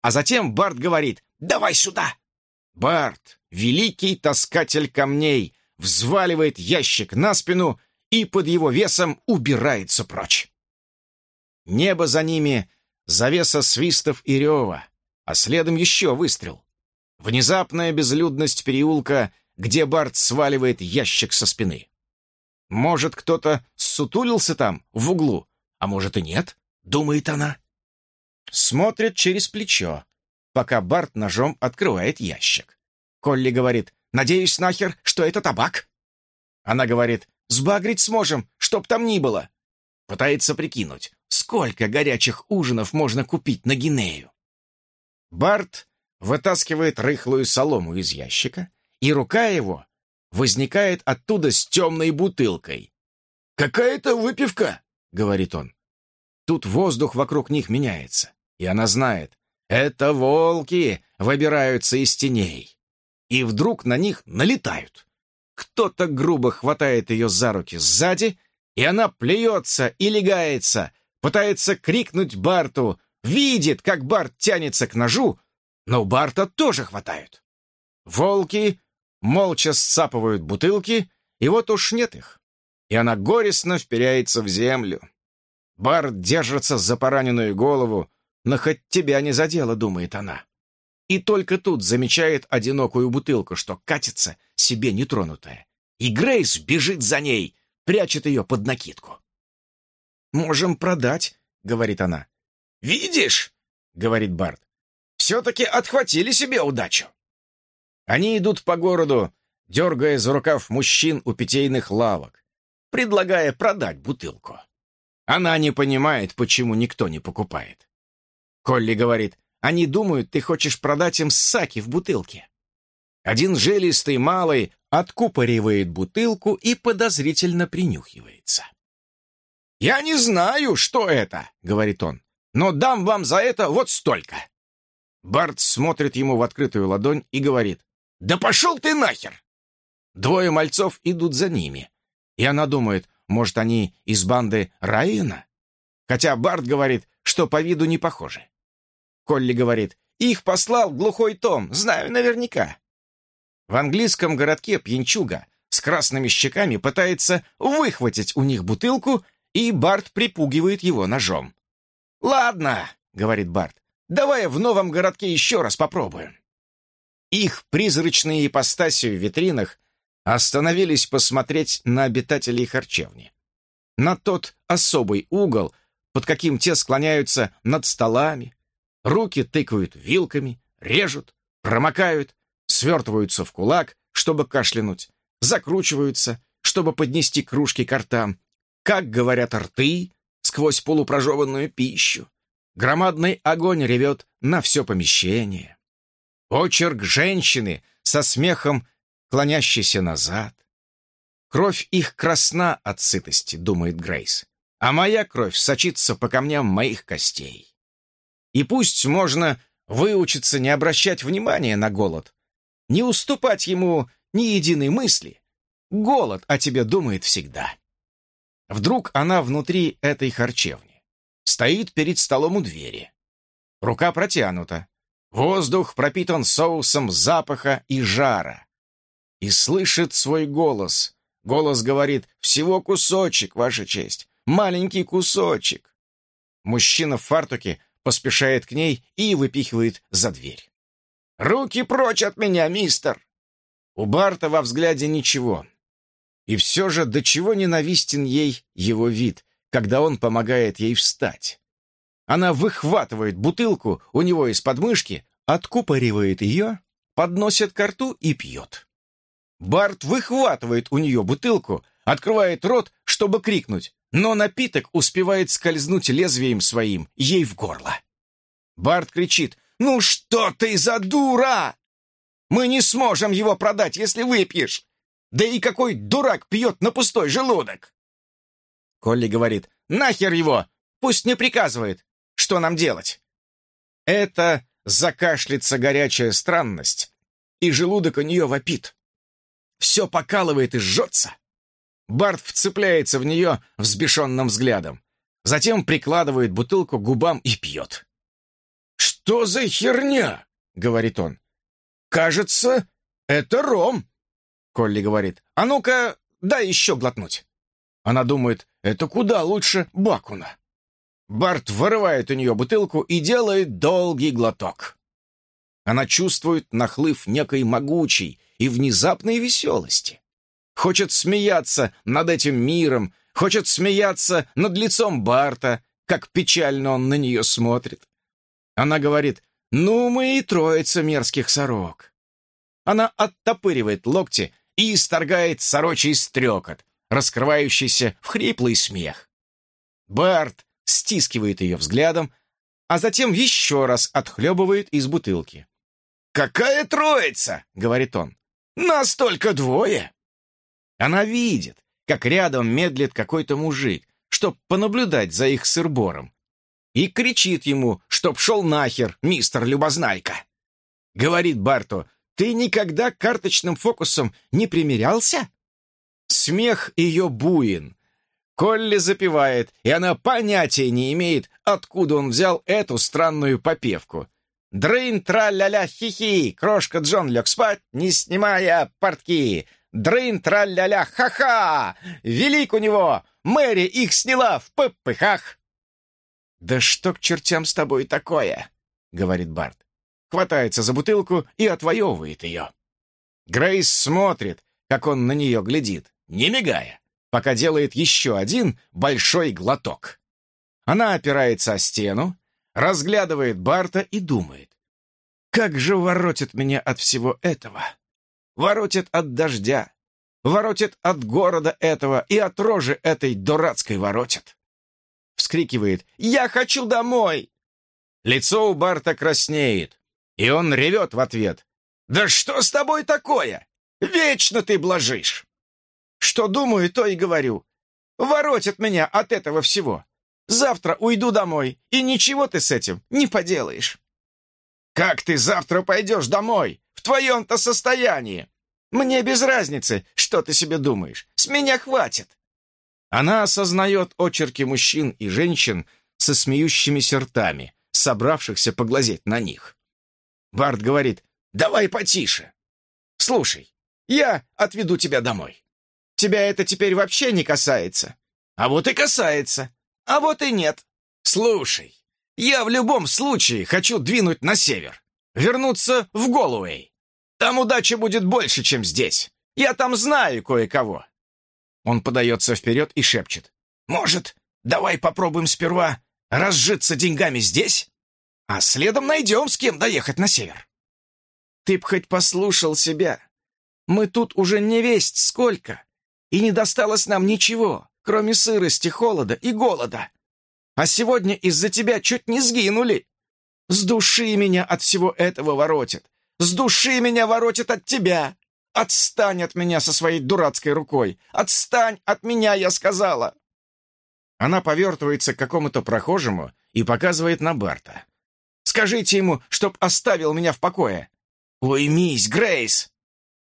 А затем Барт говорит «Давай сюда!» Барт, великий таскатель камней, взваливает ящик на спину и под его весом убирается прочь. Небо за ними — завеса свистов и рева, а следом еще выстрел. Внезапная безлюдность переулка, где Барт сваливает ящик со спины. Может, кто-то сутулился там, в углу, а может и нет, думает она. Смотрит через плечо, пока Барт ножом открывает ящик. Колли говорит, «Надеюсь, нахер, что это табак?» Она говорит, Сбагрить сможем, чтоб там ни было. Пытается прикинуть, сколько горячих ужинов можно купить на Гинею. Барт вытаскивает рыхлую солому из ящика, и рука его возникает оттуда с темной бутылкой. «Какая-то выпивка!» — говорит он. Тут воздух вокруг них меняется, и она знает, это волки выбираются из теней. И вдруг на них налетают. Кто-то грубо хватает ее за руки сзади, и она плюется и легается, пытается крикнуть Барту, видит, как Барт тянется к ножу, но Барта тоже хватают. Волки молча сцапывают бутылки, и вот уж нет их. И она горестно вперяется в землю. Барт держится за пораненную голову, но хоть тебя не задело, думает она и только тут замечает одинокую бутылку, что катится себе нетронутая. И Грейс бежит за ней, прячет ее под накидку. «Можем продать», — говорит она. «Видишь?» — говорит Барт. «Все-таки отхватили себе удачу». Они идут по городу, дергая за рукав мужчин у питейных лавок, предлагая продать бутылку. Она не понимает, почему никто не покупает. Колли говорит, они думают, ты хочешь продать им саки в бутылке. Один жилистый малый откупоривает бутылку и подозрительно принюхивается. «Я не знаю, что это», — говорит он, «но дам вам за это вот столько». Барт смотрит ему в открытую ладонь и говорит, «Да пошел ты нахер!» Двое мальцов идут за ними, и она думает, может, они из банды Раина? Хотя Барт говорит, что по виду не похожи. Колли говорит. «Их послал глухой Том, знаю наверняка». В английском городке пьянчуга с красными щеками пытается выхватить у них бутылку, и Барт припугивает его ножом. «Ладно», — говорит Барт, — «давай в новом городке еще раз попробуем». их призрачные ипостаси в витринах остановились посмотреть на обитателей харчевни. На тот особый угол, под каким те склоняются над столами, руки тыкают вилками, режут, промокают, свертываются в кулак, чтобы кашлянуть, закручиваются, чтобы поднести кружки к ртам, как говорят рты сквозь полупрожеванную пищу. Громадный огонь ревет на все помещение. Очерк женщины со смехом, клонящийся назад. Кровь их красна от сытости, думает Грейс, а моя кровь сочится по камням моих костей. И пусть можно выучиться не обращать внимания на голод, не уступать ему ни единой мысли, голод о тебе думает всегда. Вдруг она внутри этой харчевни стоит перед столом у двери. Рука протянута. Воздух пропитан соусом запаха и жара. И слышит свой голос. Голос говорит «Всего кусочек, Ваша честь! Маленький кусочек!» Мужчина в фартуке поспешает к ней и выпихивает за дверь. «Руки прочь от меня, мистер!» У Барта во взгляде ничего. И все же до чего ненавистен ей его вид, когда он помогает ей встать. Она выхватывает бутылку у него из подмышки, откупоривает ее, подносит ко рту и пьет. Барт выхватывает у нее бутылку, открывает рот, чтобы крикнуть, но напиток успевает скользнуть лезвием своим ей в горло. Барт кричит «Ну что ты за дура! Мы не сможем его продать, если выпьешь! Да и какой дурак пьет на пустой желудок!» Колли говорит, «Нахер его! Пусть не приказывает! Что нам делать?» Это закашляется горячая странность, и желудок у нее вопит. Все покалывает и жжется. Барт вцепляется в нее взбешенным взглядом, затем прикладывает бутылку к губам и пьет. «Что за херня?» — говорит он. «Кажется, это ром». Колли говорит, «А ну-ка, дай еще глотнуть». Она думает, это куда лучше Бакуна. Барт вырывает у нее бутылку и делает долгий глоток. Она чувствует нахлыв некой могучей и внезапной веселости. Хочет смеяться над этим миром, хочет смеяться над лицом Барта, как печально он на нее смотрит. Она говорит, «Ну, мы и троица мерзких сорок». Она оттопыривает локти и исторгает сорочий стрекот, раскрывающийся в хриплый смех. Барт стискивает ее взглядом, а затем еще раз отхлебывает из бутылки. «Какая троица!» — говорит он. «Нас только двое!» Она видит, как рядом медлит какой-то мужик, чтоб понаблюдать за их сырбором, и кричит ему, чтоб шел нахер, мистер Любознайка. Говорит Барту, «Ты никогда карточным фокусом не примерялся?» Смех ее буин. Колли запевает, и она понятия не имеет, откуда он взял эту странную попевку. Дрын тра-ля-ля хи-хи, крошка Джон лег спать, не снимая портки. Дрын тра-ля-ля ха-ха, велик у него, Мэри их сняла в пыпыхах. «Да что к чертям с тобой такое?» — говорит Барт. Хватается за бутылку и отвоевывает ее. Грейс смотрит, как он на нее глядит не мигая, пока делает еще один большой глоток. Она опирается о стену, разглядывает Барта и думает. Как же воротит меня от всего этого? Воротит от дождя, воротит от города этого и от рожи этой дурацкой воротит. Вскрикивает «Я хочу домой!» Лицо у Барта краснеет, и он ревет в ответ. «Да что с тобой такое? Вечно ты блажишь!» Что думаю, то и говорю. Воротит меня от этого всего. Завтра уйду домой, и ничего ты с этим не поделаешь. Как ты завтра пойдешь домой? В твоем-то состоянии? Мне без разницы, что ты себе думаешь. С меня хватит. Она осознает очерки мужчин и женщин со смеющимися ртами, собравшихся поглазеть на них. Барт говорит, давай потише. Слушай, я отведу тебя домой. Тебя это теперь вообще не касается. А вот и касается. А вот и нет. Слушай, я в любом случае хочу двинуть на север. Вернуться в Голуэй. Там удача будет больше, чем здесь. Я там знаю кое-кого». Он подается вперед и шепчет. «Может, давай попробуем сперва разжиться деньгами здесь, а следом найдем, с кем доехать на север». «Ты б хоть послушал себя. Мы тут уже не весть сколько, и не досталось нам ничего, кроме сырости, холода и голода. А сегодня из-за тебя чуть не сгинули. С души меня от всего этого воротит. С души меня воротит от тебя. Отстань от меня со своей дурацкой рукой. Отстань от меня, я сказала. Она повертывается к какому-то прохожему и показывает на Барта. «Скажите ему, чтоб оставил меня в покое». «Уймись, Грейс!»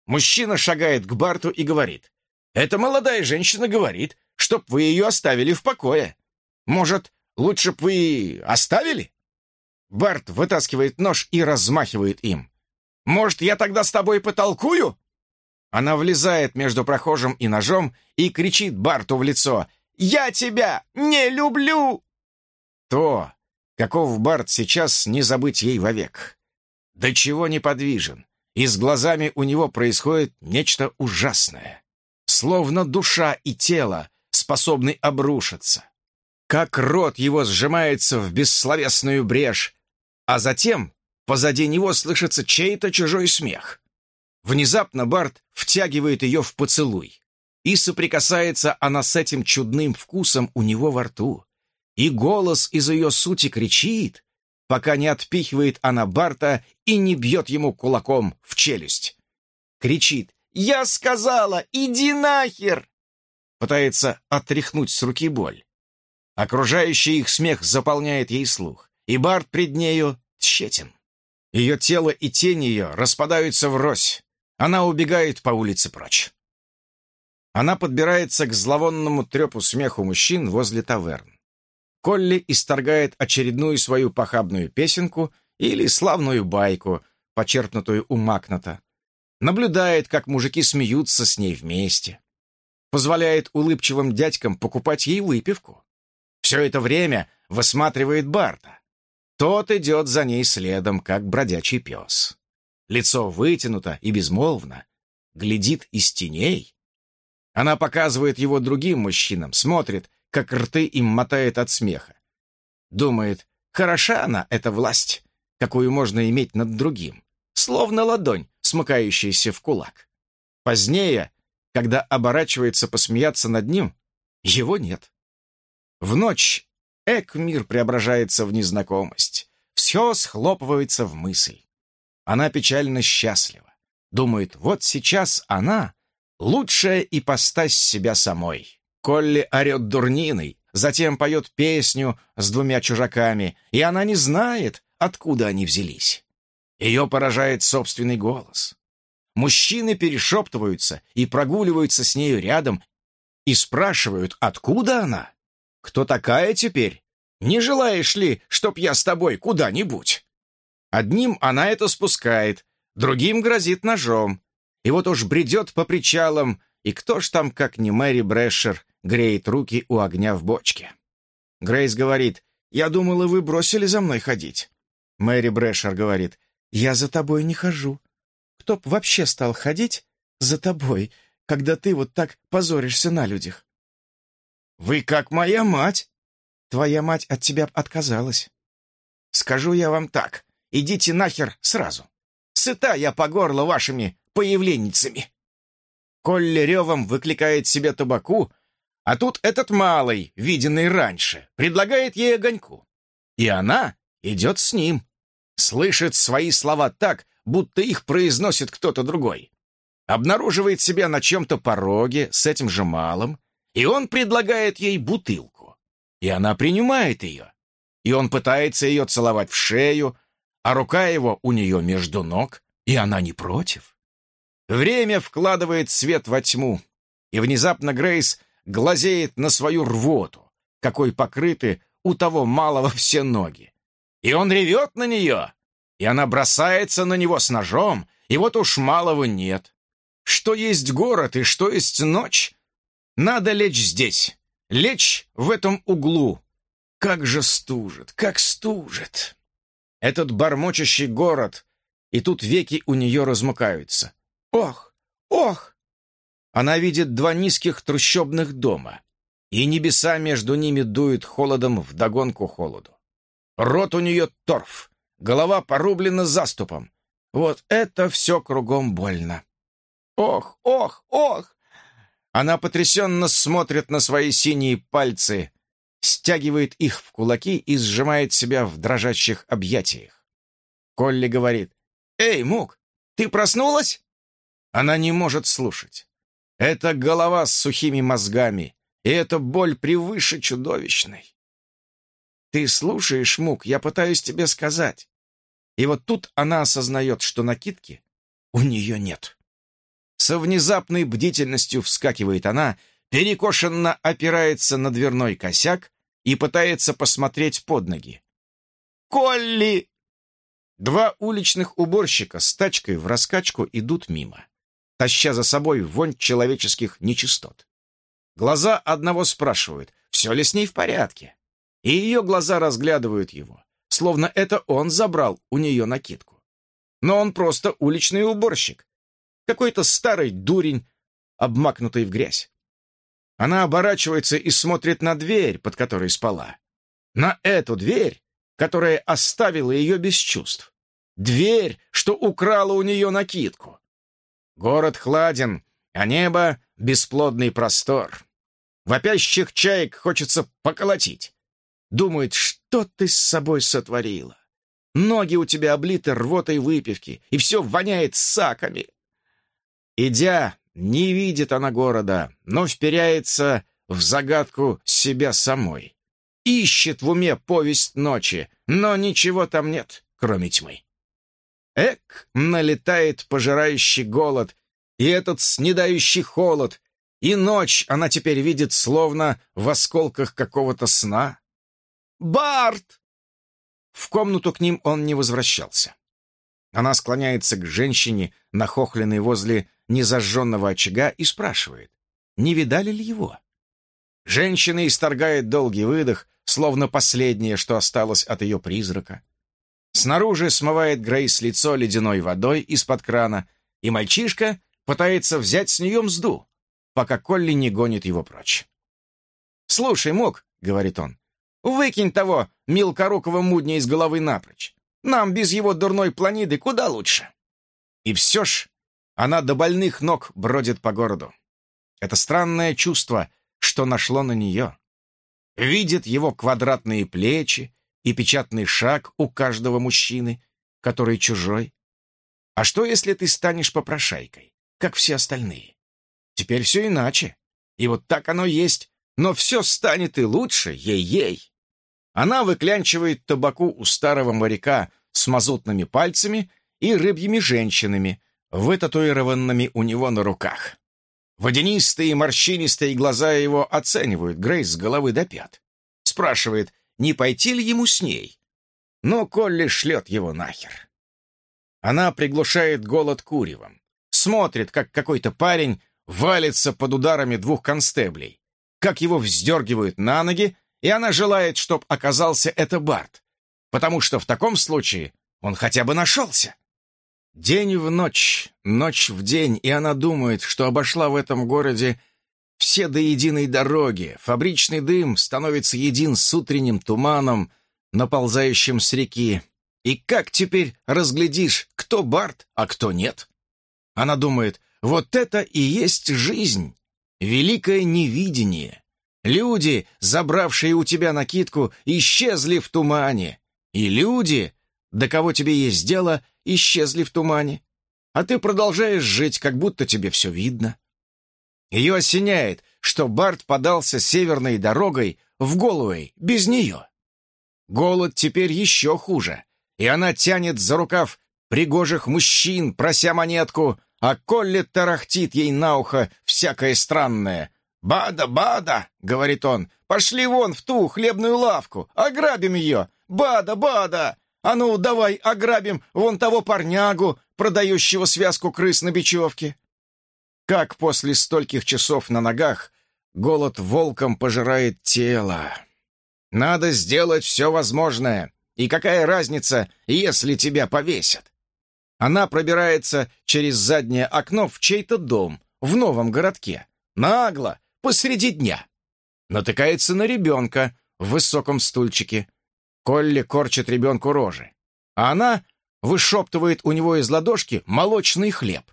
Мужчина шагает к Барту и говорит. «Эта молодая женщина говорит, чтоб вы ее оставили в покое. Может, лучше б вы оставили?» Барт вытаскивает нож и размахивает им. «Может, я тогда с тобой потолкую?» Она влезает между прохожим и ножом и кричит Барту в лицо. «Я тебя не люблю!» То, каков Барт сейчас, не забыть ей вовек. До чего неподвижен, и с глазами у него происходит нечто ужасное. Словно душа и тело способны обрушиться. Как рот его сжимается в бессловесную брешь, а затем позади него слышится чей-то чужой смех. Внезапно Барт втягивает ее в поцелуй, и соприкасается она с этим чудным вкусом у него во рту. И голос из ее сути кричит, пока не отпихивает она Барта и не бьет ему кулаком в челюсть. Кричит «Я сказала, иди нахер!» Пытается отряхнуть с руки боль. Окружающий их смех заполняет ей слух, и Барт пред нею тщетен. Ее тело и тень ее распадаются врозь, она убегает по улице прочь. Она подбирается к зловонному трепу смеху мужчин возле таверн. Колли исторгает очередную свою похабную песенку или славную байку, почерпнутую у Макната. Наблюдает, как мужики смеются с ней вместе. Позволяет улыбчивым дядькам покупать ей выпивку. Все это время высматривает Барта. Тот идет за ней следом, как бродячий пес. Лицо вытянуто и безмолвно. Глядит из теней. Она показывает его другим мужчинам, смотрит, как рты им мотает от смеха. Думает, хороша она, эта власть, какую можно иметь над другим, словно ладонь, смыкающаяся в кулак. Позднее, когда оборачивается посмеяться над ним, его нет. В ночь Эк-мир преображается в незнакомость. Все схлопывается в мысль. Она печально счастлива. Думает, вот сейчас она — лучшая ипостась себя самой. Колли орет дурниной, затем поет песню с двумя чужаками, и она не знает, откуда они взялись. Ее поражает собственный голос. Мужчины перешептываются и прогуливаются с нею рядом и спрашивают, откуда она? Кто такая теперь? Не желаешь ли, чтоб я с тобой куда-нибудь? Одним она это спускает, другим грозит ножом. И вот уж бредет по причалам, и кто ж там, как не Мэри Брэшер, греет руки у огня в бочке. Грейс говорит, «Я думала, вы бросили за мной ходить». Мэри Брэшер говорит, «Я за тобой не хожу. Кто б вообще стал ходить за тобой, когда ты вот так позоришься на людях?» «Вы как моя мать!» «Твоя мать от тебя отказалась». «Скажу я вам так, Идите нахер сразу. Сыта я по горло вашими появленницами. Колли ревом выкликает себе табаку, а тут этот малый, виденный раньше, предлагает ей огоньку. И она идет с ним. Слышит свои слова так, будто их произносит кто-то другой. Обнаруживает себя на чем-то пороге с этим же малым, и он предлагает ей бутылку. И она принимает ее. И он пытается ее целовать в шею, а рука его у нее между ног, и она не против. Время вкладывает свет во тьму, и внезапно Грейс глазеет на свою рвоту, какой покрыты у того малого все ноги. И он ревет на нее, и она бросается на него с ножом, и вот уж малого нет. Что есть город и что есть ночь? Надо лечь здесь, лечь в этом углу. Как же стужит, как стужит! Этот бормочащий город и тут веки у нее размыкаются. Ох! Ох! Она видит два низких трущобных дома, и небеса между ними дуют холодом вдогонку холоду. Рот у нее торф, голова порублена заступом. Вот это все кругом больно. Ох, ох, ох! Она потрясенно смотрит на свои синие пальцы, стягивает их в кулаки и сжимает себя в дрожащих объятиях. Колли говорит, «Эй, Мук, ты проснулась?» Она не может слушать. Это голова с сухими мозгами, и эта боль превыше чудовищной. «Ты слушаешь, Мук, я пытаюсь тебе сказать». И вот тут она осознает, что накидки у нее нет. Со внезапной бдительностью вскакивает она, перекошенно опирается на дверной косяк и пытается посмотреть под ноги. «Колли!» Два уличных уборщика с тачкой в раскачку идут мимо, таща за собой вонь человеческих нечистот. Глаза одного спрашивают, все ли с ней в порядке, и ее глаза разглядывают его, словно это он забрал у нее накидку. Но он просто уличный уборщик, какой-то старый дурень, обмакнутый в грязь. Она оборачивается и смотрит на дверь, под которой спала. На эту дверь, которая оставила ее без чувств. Дверь, что украла у нее накидку. Город хладен, а небо — бесплодный простор. Вопящих чаек хочется поколотить. Думает, что ты с собой сотворила. Ноги у тебя облиты рвотой выпивки, и все воняет саками. Идя, не видит она города, но вперяется в загадку себя самой. Ищет в уме повесть ночи, но ничего там нет, кроме тьмы. Эк, налетает пожирающий голод, и этот снедающий холод, и ночь она теперь видит словно в осколках какого-то сна. «Барт!» В комнату к ним он не возвращался. Она склоняется к женщине, нахохленной возле незажженного очага, и спрашивает, не видали ли его. Женщина исторгает долгий выдох, словно последнее, что осталось от ее призрака. Снаружи смывает Грейс лицо ледяной водой из-под крана, и мальчишка пытается взять с нее мзду, пока Колли не гонит его прочь. «Слушай, Мок», — говорит он, — «выкинь того мелкорукого мудня из головы напрочь. Нам без его дурной планиды куда лучше». И все ж она до больных ног бродит по городу. Это странное чувство, что нашло на нее. Видит его квадратные плечи и печатный шаг у каждого мужчины, который чужой. А что, если ты станешь попрошайкой, как все остальные? Теперь все иначе. И вот так оно есть, но все станет и лучше, ей-ей. Она выклянчивает табаку у старого моряка с мазутными пальцами и рыбьими женщинами, вытатуированными у него на руках. Водянистые морщинистые глаза его оценивают Грейс с головы до пят. Спрашивает, не пойти ли ему с ней. Но Колли шлет его нахер. Она приглушает голод куревом. Смотрит, как какой-то парень валится под ударами двух констеблей, как его вздергивают на ноги, и она желает, чтоб оказался это Барт, потому что в таком случае он хотя бы нашелся. День в ночь, ночь в день, и она думает, что обошла в этом городе все до единой дороги. Фабричный дым становится един с утренним туманом, наползающим с реки. И как теперь разглядишь, кто Барт, а кто нет? Она думает, вот это и есть жизнь, великое невидение. Люди, забравшие у тебя накидку, исчезли в тумане. И люди, до кого тебе есть дело, исчезли в тумане. А ты продолжаешь жить, как будто тебе все видно. Ее осеняет, что Барт подался северной дорогой в Голуэй без нее. Голод теперь еще хуже, и она тянет за рукав пригожих мужчин, прося монетку, а Колли тарахтит ей на ухо всякое странное. «Бада, бада!» — говорит он. «Пошли вон в ту хлебную лавку, ограбим ее! Бада, бада! А ну, давай ограбим вон того парнягу, продающего связку крыс на бечевке!» Как после стольких часов на ногах голод волком пожирает тело. Надо сделать все возможное. И какая разница, если тебя повесят? Она пробирается через заднее окно в чей-то дом в новом городке. Нагло, посреди дня. Натыкается на ребенка в высоком стульчике. Колли корчит ребенку рожи. А она вышептывает у него из ладошки молочный хлеб.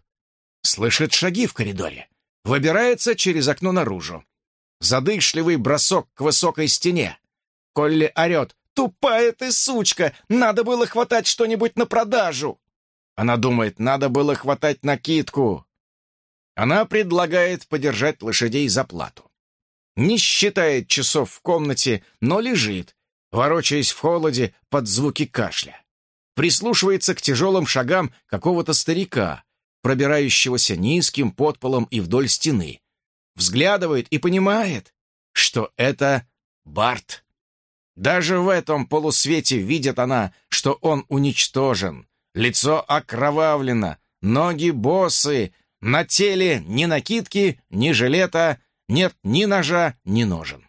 Слышит шаги в коридоре. Выбирается через окно наружу. Задышливый бросок к высокой стене. Колли орет. «Тупая ты сучка! Надо было хватать что-нибудь на продажу!» Она думает, надо было хватать накидку. Она предлагает подержать лошадей за плату. Не считает часов в комнате, но лежит, ворочаясь в холоде под звуки кашля. Прислушивается к тяжелым шагам какого-то старика, пробирающегося низким подполом и вдоль стены. Взглядывает и понимает, что это Барт. Даже в этом полусвете видит она, что он уничтожен. Лицо окровавлено, ноги босы, на теле ни накидки, ни жилета, нет ни ножа, ни ножен.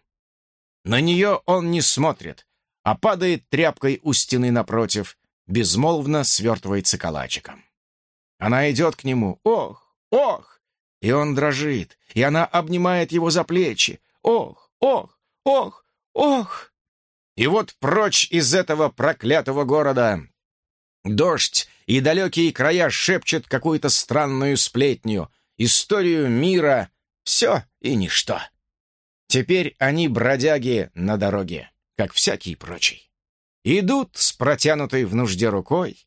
На нее он не смотрит, а падает тряпкой у стены напротив, безмолвно свертывается калачиком. Она идет к нему. Ох, ох! И он дрожит, и она обнимает его за плечи. Ох, ох, ох, ох! И вот прочь из этого проклятого города. Дождь и далекие края шепчут какую-то странную сплетню, историю мира, все и ничто. Теперь они бродяги на дороге, как всякий прочий. Идут с протянутой в нужде рукой,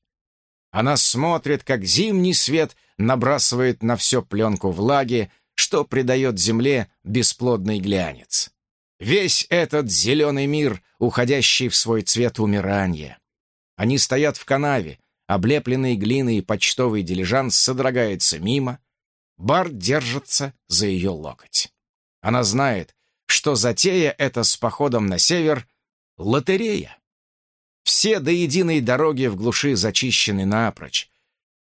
она смотрит, как зимний свет набрасывает на все пленку влаги, что придает земле бесплодный глянец. Весь этот зеленый мир, уходящий в свой цвет умирания. Они стоят в канаве, облепленный глиной почтовый дилижанс содрогается мимо. Барт держится за ее локоть. Она знает, что затея эта с походом на север — лотерея. Все до единой дороги в глуши зачищены напрочь.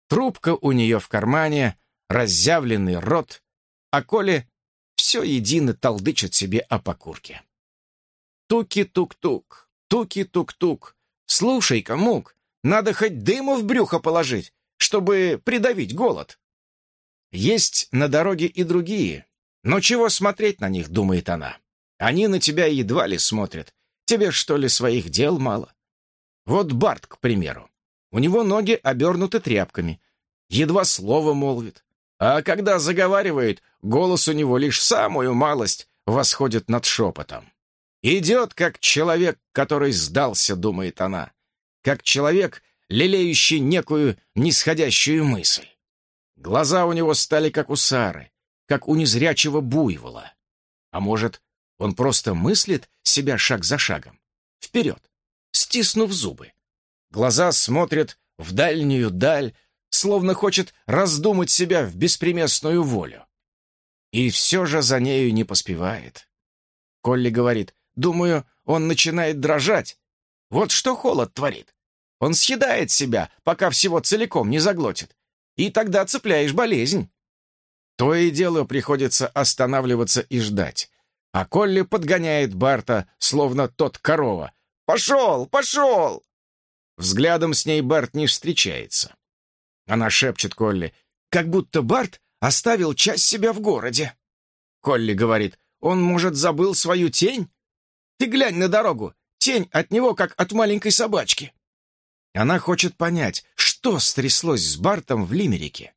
Трубка у нее в кармане, разъявленный рот, а Коля все едино толдычит себе о покурке. Туки-тук-тук, туки-тук-тук. Слушай-ка, Мук, надо хоть дыму в брюхо положить, чтобы придавить голод. Есть на дороге и другие, но чего смотреть на них, думает она. Они на тебя едва ли смотрят. Тебе, что ли, своих дел мало? Вот Барт, к примеру. У него ноги обернуты тряпками. Едва слово молвит. А когда заговаривает, голос у него лишь самую малость восходит над шепотом. Идет, как человек, который сдался, думает она. Как человек, лелеющий некую нисходящую мысль. Глаза у него стали как у Сары, как у незрячего буйвола. А может, он просто мыслит себя шаг за шагом? Вперед, стиснув зубы. Глаза смотрят в дальнюю даль, словно хочет раздумать себя в беспримесную волю. И все же за нею не поспевает. Колли говорит, думаю, он начинает дрожать. Вот что холод творит. Он съедает себя, пока всего целиком не заглотит. И тогда цепляешь болезнь. То и дело приходится останавливаться и ждать. А Колли подгоняет Барта, словно тот корова, Пошел, пошел!» Взглядом с ней Барт не встречается. Она шепчет Колли, как будто Барт оставил часть себя в городе. Колли говорит, он, может, забыл свою тень? Ты глянь на дорогу, тень от него, как от маленькой собачки. Она хочет понять, что стряслось с Бартом в Лимерике.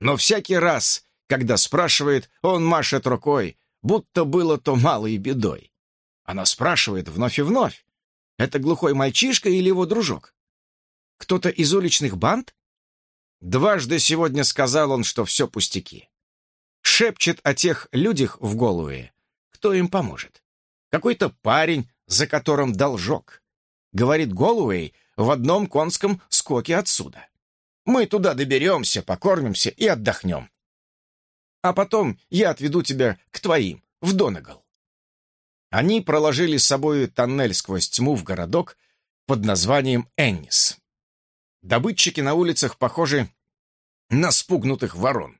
Но всякий раз, когда спрашивает, он машет рукой, будто было то малой бедой. Она спрашивает вновь и вновь, это глухой мальчишка или его дружок? Кто-то из уличных банд? Дважды сегодня сказал он, что все пустяки. Шепчет о тех людях в Голуэ, кто им поможет. Какой-то парень, за которым должок. Говорит Голуэй в одном конском скоке отсюда. Мы туда доберемся, покормимся и отдохнем. А потом я отведу тебя к твоим, в Донегал. Они проложили с собой тоннель сквозь тьму в городок под названием Эннис. Добытчики на улицах похожи на спугнутых ворон.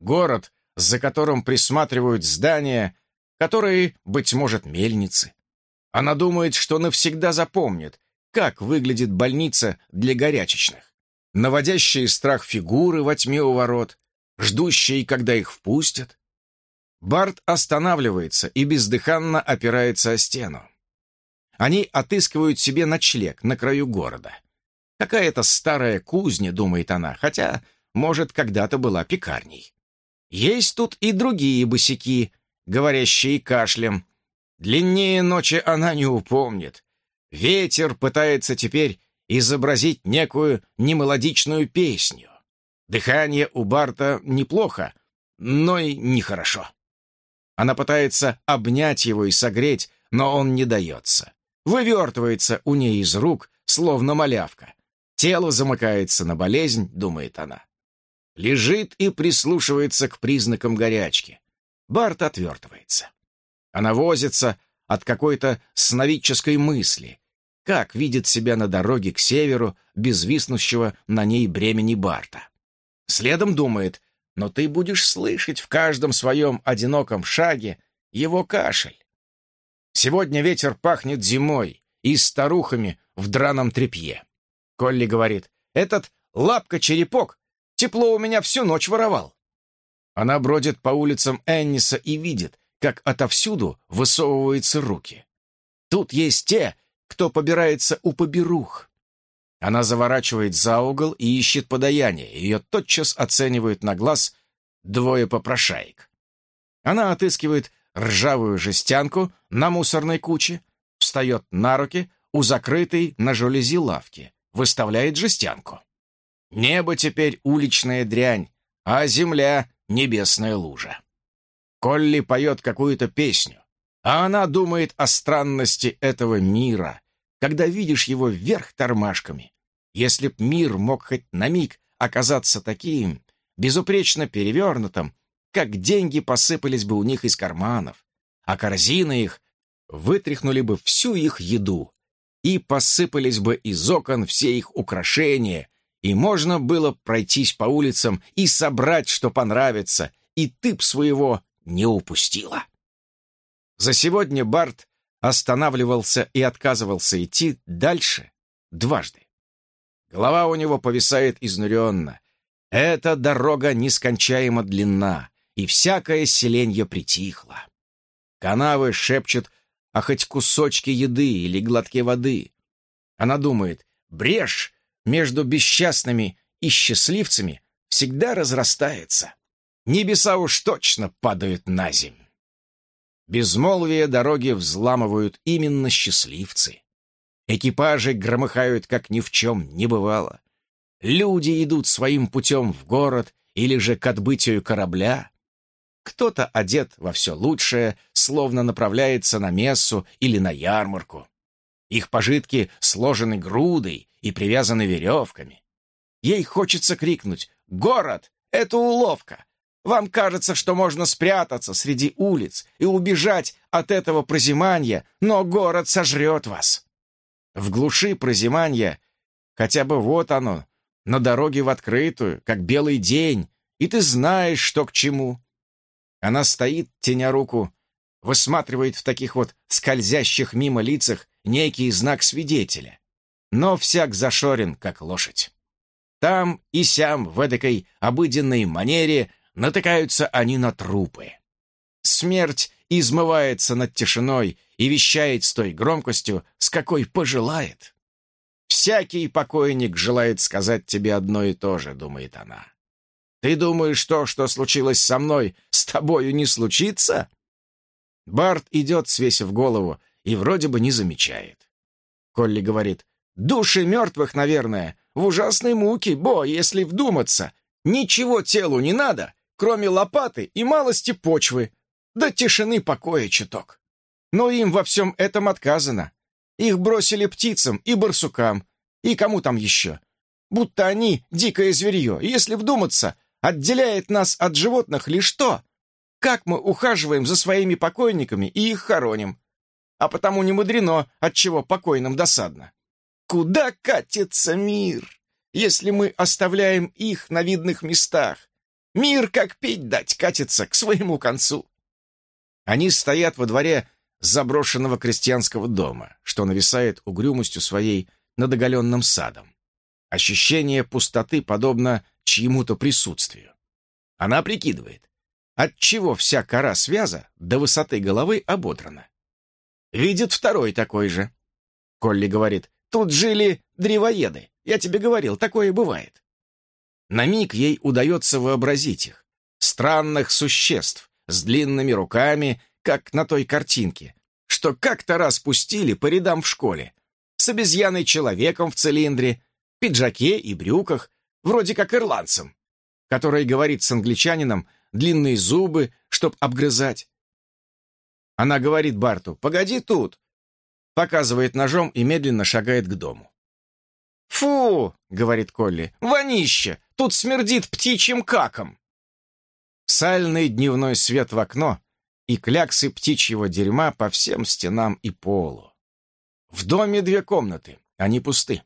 Город, за которым присматривают здания, которые, быть может, мельницы. Она думает, что навсегда запомнит, как выглядит больница для горячечных. наводящие страх фигуры во тьме у ворот, ждущие, когда их впустят. Барт останавливается и бездыханно опирается о стену. Они отыскивают себе ночлег на краю города. Какая-то старая кузня, думает она, хотя, может, когда-то была пекарней. Есть тут и другие босяки, говорящие кашлем. Длиннее ночи она не упомнит. Ветер пытается теперь изобразить некую немелодичную песню. Дыхание у Барта неплохо, но и нехорошо. Она пытается обнять его и согреть, но он не дается. Вывертывается у ней из рук, словно малявка. Тело замыкается на болезнь, думает она. Лежит и прислушивается к признакам горячки. Барт отвертывается. Она возится от какой-то сновидческой мысли. Как видит себя на дороге к северу без виснущего на ней бремени Барта. Следом думает, но ты будешь слышать в каждом своем одиноком шаге его кашель. Сегодня ветер пахнет зимой и старухами в драном тряпье. Колли говорит, этот лапка-черепок тепло у меня всю ночь воровал. Она бродит по улицам Энниса и видит, как отовсюду высовываются руки. Тут есть те, кто побирается у поберух. Она заворачивает за угол и ищет подаяние. Ее тотчас оценивают на глаз двое попрошаек. Она отыскивает ржавую жестянку на мусорной куче, встает на руки у закрытой на жалюзи лавки, выставляет жестянку. Небо теперь уличная дрянь, а земля — небесная лужа. Колли поет какую-то песню, а она думает о странности этого мира, когда видишь его вверх тормашками. Если б мир мог хоть на миг оказаться таким, безупречно перевернутым, как деньги посыпались бы у них из карманов, а корзины их вытряхнули бы всю их еду, и посыпались бы из окон все их украшения, и можно было пройтись по улицам и собрать, что понравится, и ты б своего не упустила. За сегодня Барт останавливался и отказывался идти дальше дважды. Голова у него повисает изнуренно. Эта дорога нескончаемо длинна, и всякое селенье притихло. Канавы шепчут о хоть кусочке еды или глотке воды. Она думает, брешь между бесчастными и счастливцами всегда разрастается. Небеса уж точно падают на земь. Безмолвие дороги взламывают именно счастливцы. Экипажи громыхают, как ни в чем не бывало. Люди идут своим путем в город или же к отбытию корабля. Кто-то одет во все лучшее, словно направляется на мессу или на ярмарку. Их пожитки сложены грудой и привязаны веревками. Ей хочется крикнуть «Город! Это уловка! Вам кажется, что можно спрятаться среди улиц и убежать от этого прозимания, но город сожрет вас!» В глуши прозиманья, хотя бы вот оно, на дороге в открытую, как белый день, и ты знаешь, что к чему. Она стоит, теня руку, высматривает в таких вот скользящих мимо лицах некий знак свидетеля. Но всяк зашорен, как лошадь. Там и сям в эдакой обыденной манере натыкаются они на трупы. Смерть измывается над тишиной и вещает с той громкостью, с какой пожелает. «Всякий покойник желает сказать тебе одно и то же», — думает она. «Ты думаешь, то, что случилось со мной, с тобою не случится?» Барт идет, свесив голову, и вроде бы не замечает. Колли говорит, «Души мертвых, наверное, в ужасной муке, бо, если вдуматься. Ничего телу не надо, кроме лопаты и малости почвы, да тишины покоя чуток. Но им во всем этом отказано. Их бросили птицам и барсукам, и кому там еще. Будто они дикое зверье, если вдуматься, отделяет нас от животных лишь то, как мы ухаживаем за своими покойниками и их хороним. А потому не мудрено, от чего покойным досадно. Куда катится мир, если мы оставляем их на видных местах? Мир, как пить дать, катится к своему концу. Они стоят во дворе заброшенного крестьянского дома, что нависает угрюмостью своей над оголенным садом. Ощущение пустоты подобно чьему-то присутствию. Она прикидывает, отчего вся кора связа до высоты головы ободрана. Видит второй такой же. Колли говорит, тут жили древоеды. Я тебе говорил, такое бывает. На миг ей удается вообразить их. Странных существ с длинными руками, как на той картинке, что как-то раз пустили по рядам в школе. С обезьяной-человеком в цилиндре, пиджаке и брюках, вроде как ирландцем, который говорит с англичанином длинные зубы, чтоб обгрызать. Она говорит Барту «Погоди тут!» Показывает ножом и медленно шагает к дому. «Фу!» — говорит Колли. «Вонище! Тут смердит птичьим каком!» Сальный дневной свет в окно и кляксы птичьего дерьма по всем стенам и полу. В доме две комнаты, они пусты,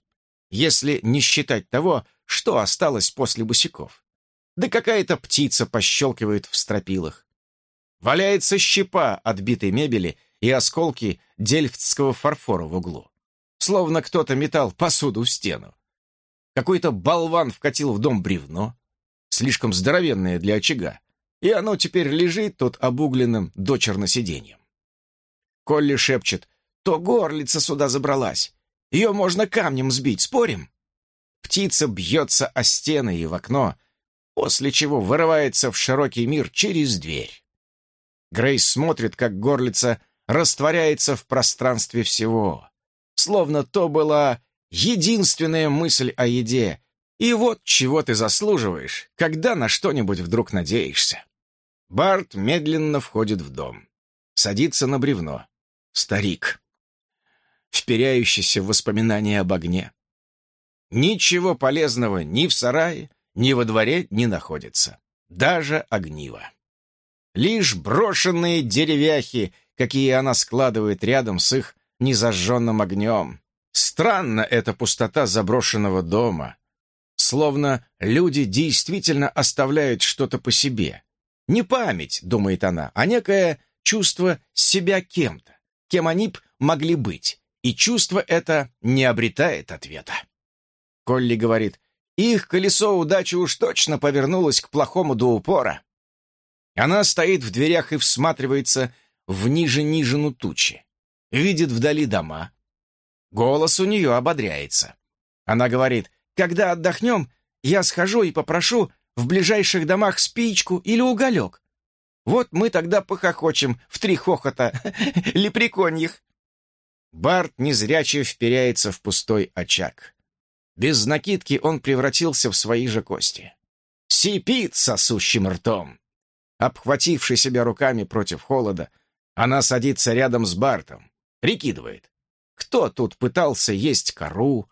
если не считать того, что осталось после босиков. Да какая-то птица пощелкивает в стропилах. Валяется щепа отбитой мебели и осколки дельфтского фарфора в углу. Словно кто-то метал посуду в стену. Какой-то болван вкатил в дом бревно, слишком здоровенное для очага, и оно теперь лежит тут обугленным дочерно сиденьем. Колли шепчет, то горлица сюда забралась. Ее можно камнем сбить, спорим? Птица бьется о стены и в окно, после чего вырывается в широкий мир через дверь. Грейс смотрит, как горлица растворяется в пространстве всего, словно то была единственная мысль о еде, и вот чего ты заслуживаешь, когда на что-нибудь вдруг надеешься. Барт медленно входит в дом. Садится на бревно. Старик. Вперяющийся в воспоминания об огне. Ничего полезного ни в сарае, ни во дворе не находится. Даже огниво. Лишь брошенные деревяхи, какие она складывает рядом с их незажженным огнем. Странно эта пустота заброшенного дома. Словно люди действительно оставляют что-то по себе, не память, думает она, а некое чувство себя кем-то, кем они б могли быть. И чувство это не обретает ответа. Колли говорит, их колесо удачи уж точно повернулось к плохому до упора. Она стоит в дверях и всматривается в ниже-нижину тучи. Видит вдали дома. Голос у нее ободряется. Она говорит, когда отдохнем, я схожу и попрошу в ближайших домах спичку или уголек. Вот мы тогда похохочем в три хохота, лепреконьих. Барт незряче вперяется в пустой очаг. Без накидки он превратился в свои же кости. Сипит сосущим ртом. Обхвативший себя руками против холода, она садится рядом с Бартом, прикидывает, кто тут пытался есть кору,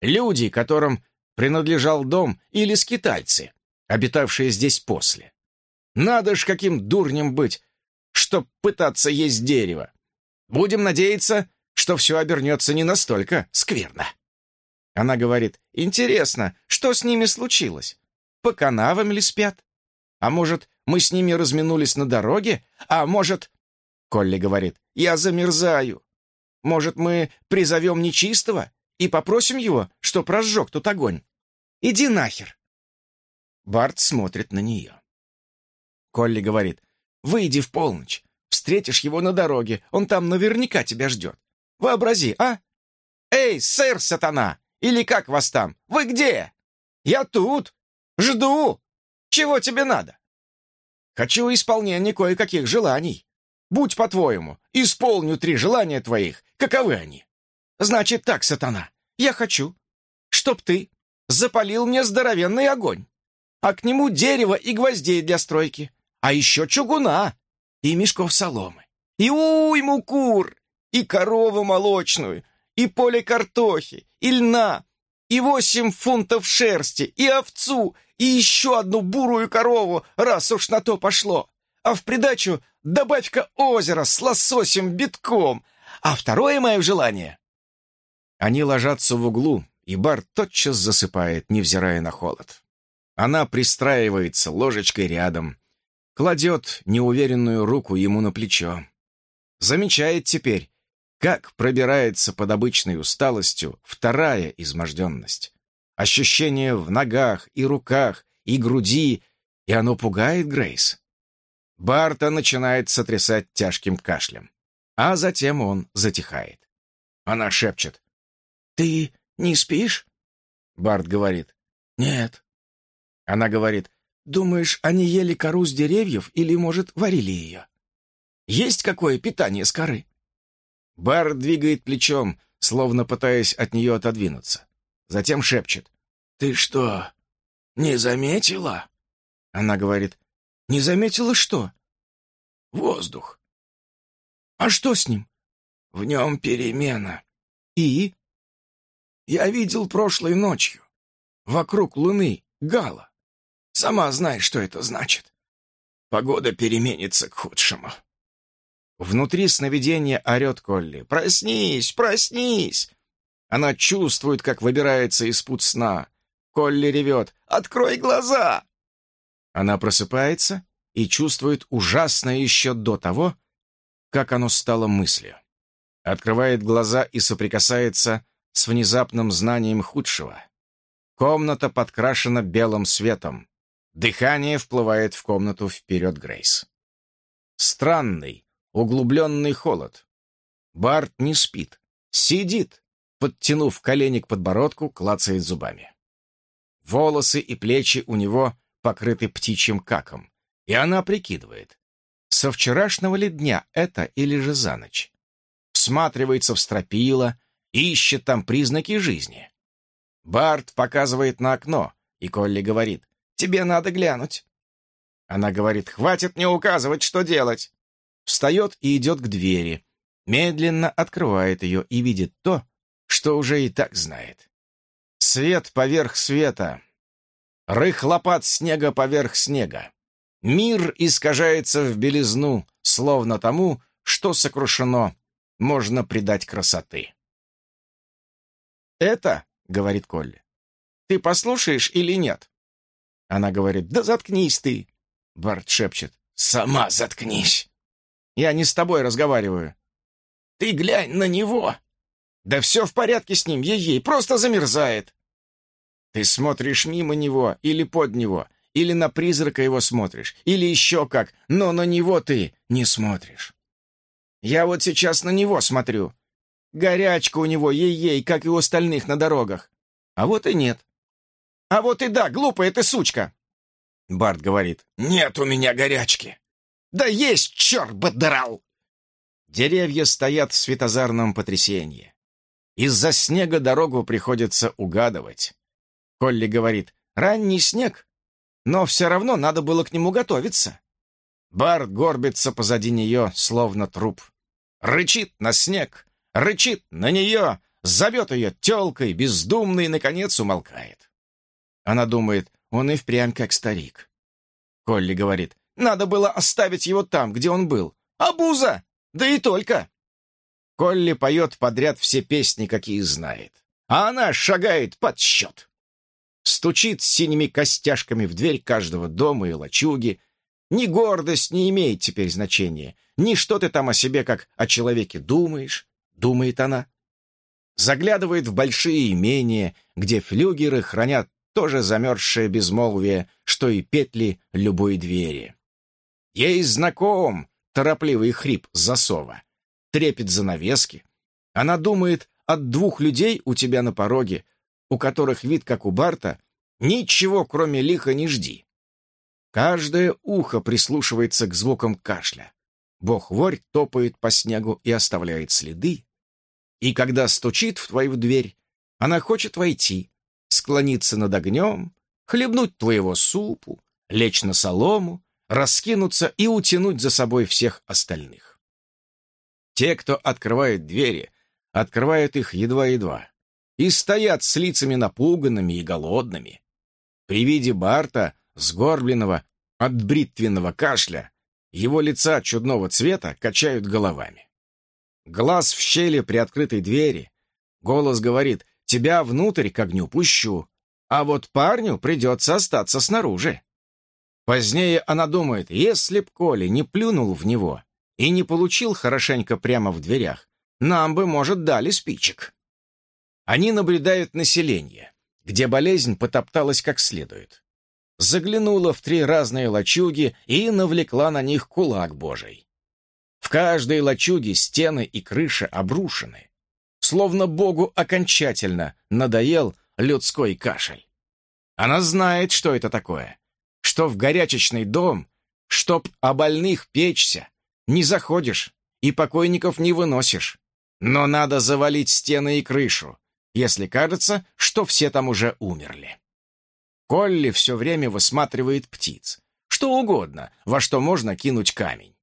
люди, которым принадлежал дом, или скитальцы, обитавшие здесь после. Надо ж каким дурнем быть, чтоб пытаться есть дерево. Будем надеяться, что все обернется не настолько скверно. Она говорит, интересно, что с ними случилось? По канавам ли спят? А может, мы с ними разминулись на дороге? А может... Колли говорит, я замерзаю. Может, мы призовем нечистого и попросим его, чтоб разжег тут огонь? Иди нахер. Барт смотрит на нее. Колли говорит, «Выйди в полночь, встретишь его на дороге, он там наверняка тебя ждет. Вообрази, а? Эй, сэр сатана, или как вас там, вы где? Я тут, жду. Чего тебе надо? Хочу исполнения кое-каких желаний. Будь по-твоему, исполню три желания твоих, каковы они? Значит так, сатана, я хочу, чтоб ты запалил мне здоровенный огонь а к нему дерево и гвоздей для стройки, а еще чугуна и мешков соломы, и уйму кур, и корову молочную, и поле картохи, и льна, и восемь фунтов шерсти, и овцу, и еще одну бурую корову, раз уж на то пошло. А в придачу добавь-ка озеро с лососем битком. А второе мое желание. Они ложатся в углу, и бар тотчас засыпает, невзирая на холод. Она пристраивается ложечкой рядом, кладет неуверенную руку ему на плечо. Замечает теперь, как пробирается под обычной усталостью вторая изможденность. ощущение в ногах и руках, и груди, и оно пугает Грейс. Барта начинает сотрясать тяжким кашлем, а затем он затихает. Она шепчет. «Ты не спишь?» Барт говорит. «Нет». Она говорит. «Думаешь, они ели кору с деревьев или, может, варили ее? Есть какое питание с коры?» Барт двигает плечом, словно пытаясь от нее отодвинуться. Затем шепчет. «Ты что, не заметила?» Она говорит. «Не заметила что?» «Воздух». «А что с ним?» «В нем перемена». «И?» «Я видел прошлой ночью. Вокруг луны гала. Сама знаешь, что это значит. Погода переменится к худшему». Внутри сновидения орет Колли. «Проснись! Проснись!» Она чувствует, как выбирается из пут сна. Колли ревет. «Открой глаза!» Она просыпается и чувствует ужасное еще до того, как оно стало мыслью. Открывает глаза и соприкасается с внезапным знанием худшего. Комната подкрашена белым светом. Дыхание вплывает в комнату вперед Грейс. Странный, углубленный холод. Барт не спит, сидит, подтянув колени к подбородку, клацает зубами. Волосы и плечи у него покрыты птичьим каком, и она прикидывает, со вчерашнего ли дня это или же за ночь. Всматривается в стропила, ищет там признаки жизни. Барт показывает на окно, и Колли говорит, «Тебе надо глянуть». Она говорит, «Хватит мне указывать, что делать» встает и идет к двери, медленно открывает ее и видит то, что уже и так знает. Свет поверх света, рыхлопад снега поверх снега. Мир искажается в белизну, словно тому, что сокрушено, можно придать красоты. «Это, — говорит Колли, — ты послушаешь или нет?» Она говорит, «Да заткнись ты!» Барт шепчет, «Сама заткнись!» Я не с тобой разговариваю. Ты глянь на него. Да все в порядке с ним, ей-ей, просто замерзает. Ты смотришь мимо него или под него, или на призрака его смотришь, или еще как, но на него ты не смотришь. Я вот сейчас на него смотрю. Горячка у него, ей-ей, как и у остальных на дорогах. А вот и нет. А вот и да, глупая ты сучка. Барт говорит, нет у меня горячки. Да есть, черт бы драл! Деревья стоят в светозарном потрясении. Из-за снега дорогу приходится угадывать. Колли говорит, ранний снег, но все равно надо было к нему готовиться. Барт горбится позади нее, словно труп. Рычит на снег, рычит на нее, зовет ее телкой, бездумно и, наконец, умолкает. Она думает, он и впрямь как старик. Колли говорит, надо было оставить его там, где он был. Абуза! Да и только!» Колли поет подряд все песни, какие знает. А она шагает под счет. Стучит синими костяшками в дверь каждого дома и лачуги. Ни гордость не имеет теперь значения, ни что ты там о себе как о человеке думаешь, думает она. Заглядывает в большие имения, где флюгеры хранят тоже замерзшее безмолвие, что и петли любой двери. Ей знаком торопливый хрип засова, трепет занавески. Она думает от двух людей у тебя на пороге, у которых вид, как у Барта, ничего, кроме лиха, не жди. Каждое ухо прислушивается к звукам кашля. Бог-ворь топает по снегу и оставляет следы. И когда стучит в твою дверь, она хочет войти, склониться над огнем, хлебнуть твоего супу, лечь на солому, раскинуться и утянуть за собой всех остальных. Те, кто открывает двери, открывают их едва-едва и стоят с лицами напуганными и голодными. При виде Барта, сгорбленного от бритвенного кашля, его лица чудного цвета качают головами. Глаз в щели при открытой двери. Голос говорит «Тебя внутрь к огню пущу, а вот парню придется остаться снаружи». Позднее она думает, если б Коля не плюнул в него и не получил хорошенько прямо в дверях, нам бы, может, дали спичек. Они наблюдают население, где болезнь потопталась как следует. Заглянула в три разные лачуги и навлекла на них кулак Божий. В каждой лачуге стены и крыша обрушены, словно Богу окончательно надоел людской кашель. Она знает, что это такое, что в горячечный дом, чтоб о больных печься, не заходишь и покойников не выносишь. Но надо завалить стены и крышу, если кажется, что все там уже умерли. Колли все время высматривает птиц. Что угодно, во что можно кинуть камень.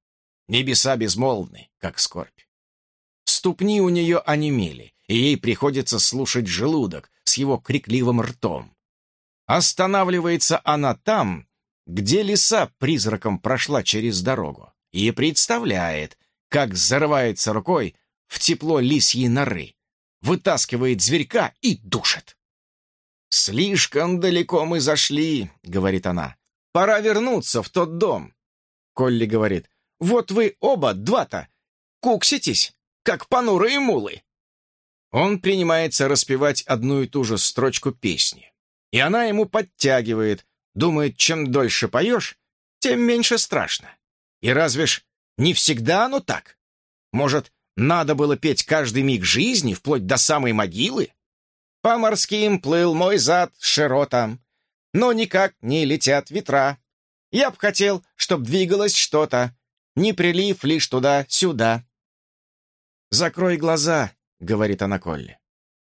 Небеса безмолвны, как скорбь. Ступни у нее онемели, и ей приходится слушать желудок с его крикливым ртом. Останавливается она там, где лиса призраком прошла через дорогу, и представляет, как зарывается рукой в тепло лисьей норы, вытаскивает зверька и душит. «Слишком далеко мы зашли», — говорит она. «Пора вернуться в тот дом». Колли говорит, «Вот вы оба, два-то, кукситесь, как понурые мулы». Он принимается распевать одну и ту же строчку песни. И она ему подтягивает, думает, чем дольше поешь, тем меньше страшно. И разве ж не всегда оно так? Может, надо было петь каждый миг жизни, вплоть до самой могилы? По морским плыл мой зад широтом, но никак не летят ветра. Я б хотел, чтоб двигалось что-то, не прилив лишь туда-сюда. «Закрой глаза», — говорит она Колли.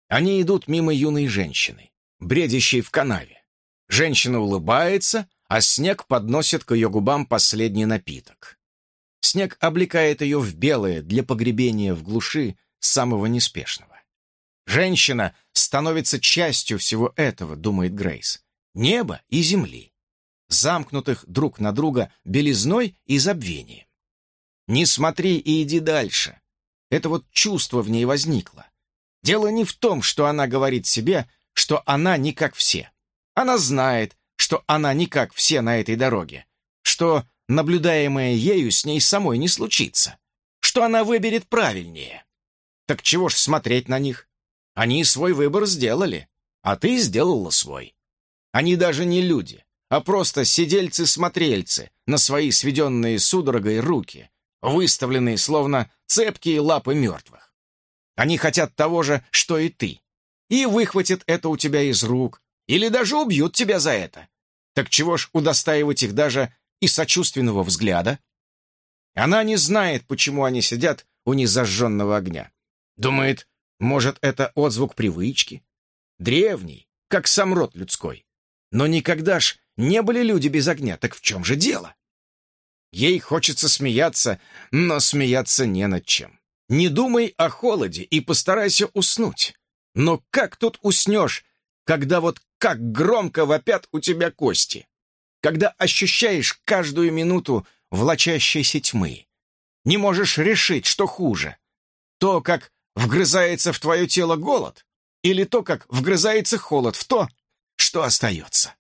Они идут мимо юной женщины, бредящей в канаве. Женщина улыбается, а снег подносит к ее губам последний напиток. Снег облекает ее в белое для погребения в глуши самого неспешного. Женщина становится частью всего этого, думает Грейс. Неба и земли, замкнутых друг на друга белизной и забвением. Не смотри и иди дальше. Это вот чувство в ней возникло. Дело не в том, что она говорит себе, что она не как все. Она знает, что она не как все на этой дороге, что наблюдаемое ею с ней самой не случится, что она выберет правильнее. Так чего ж смотреть на них? Они свой выбор сделали, а ты сделала свой. Они даже не люди, а просто сидельцы-смотрельцы на свои сведенные судорогой руки, выставленные словно цепкие лапы мертвых. Они хотят того же, что и ты, и выхватят это у тебя из рук, или даже убьют тебя за это. Так чего ж удостаивать их даже и сочувственного взгляда? Она не знает, почему они сидят у незажженного огня. Думает, может, это отзвук привычки? Древний, как сам род людской. Но никогда ж не были люди без огня, так в чем же дело? Ей хочется смеяться, но смеяться не над чем. Не думай о холоде и постарайся уснуть. Но как тут уснешь, когда вот как громко вопят у тебя кости? Когда ощущаешь каждую минуту влачащейся тьмы? Не можешь решить, что хуже. То, как вгрызается в твое тело голод, или то, как вгрызается холод в то, что остается.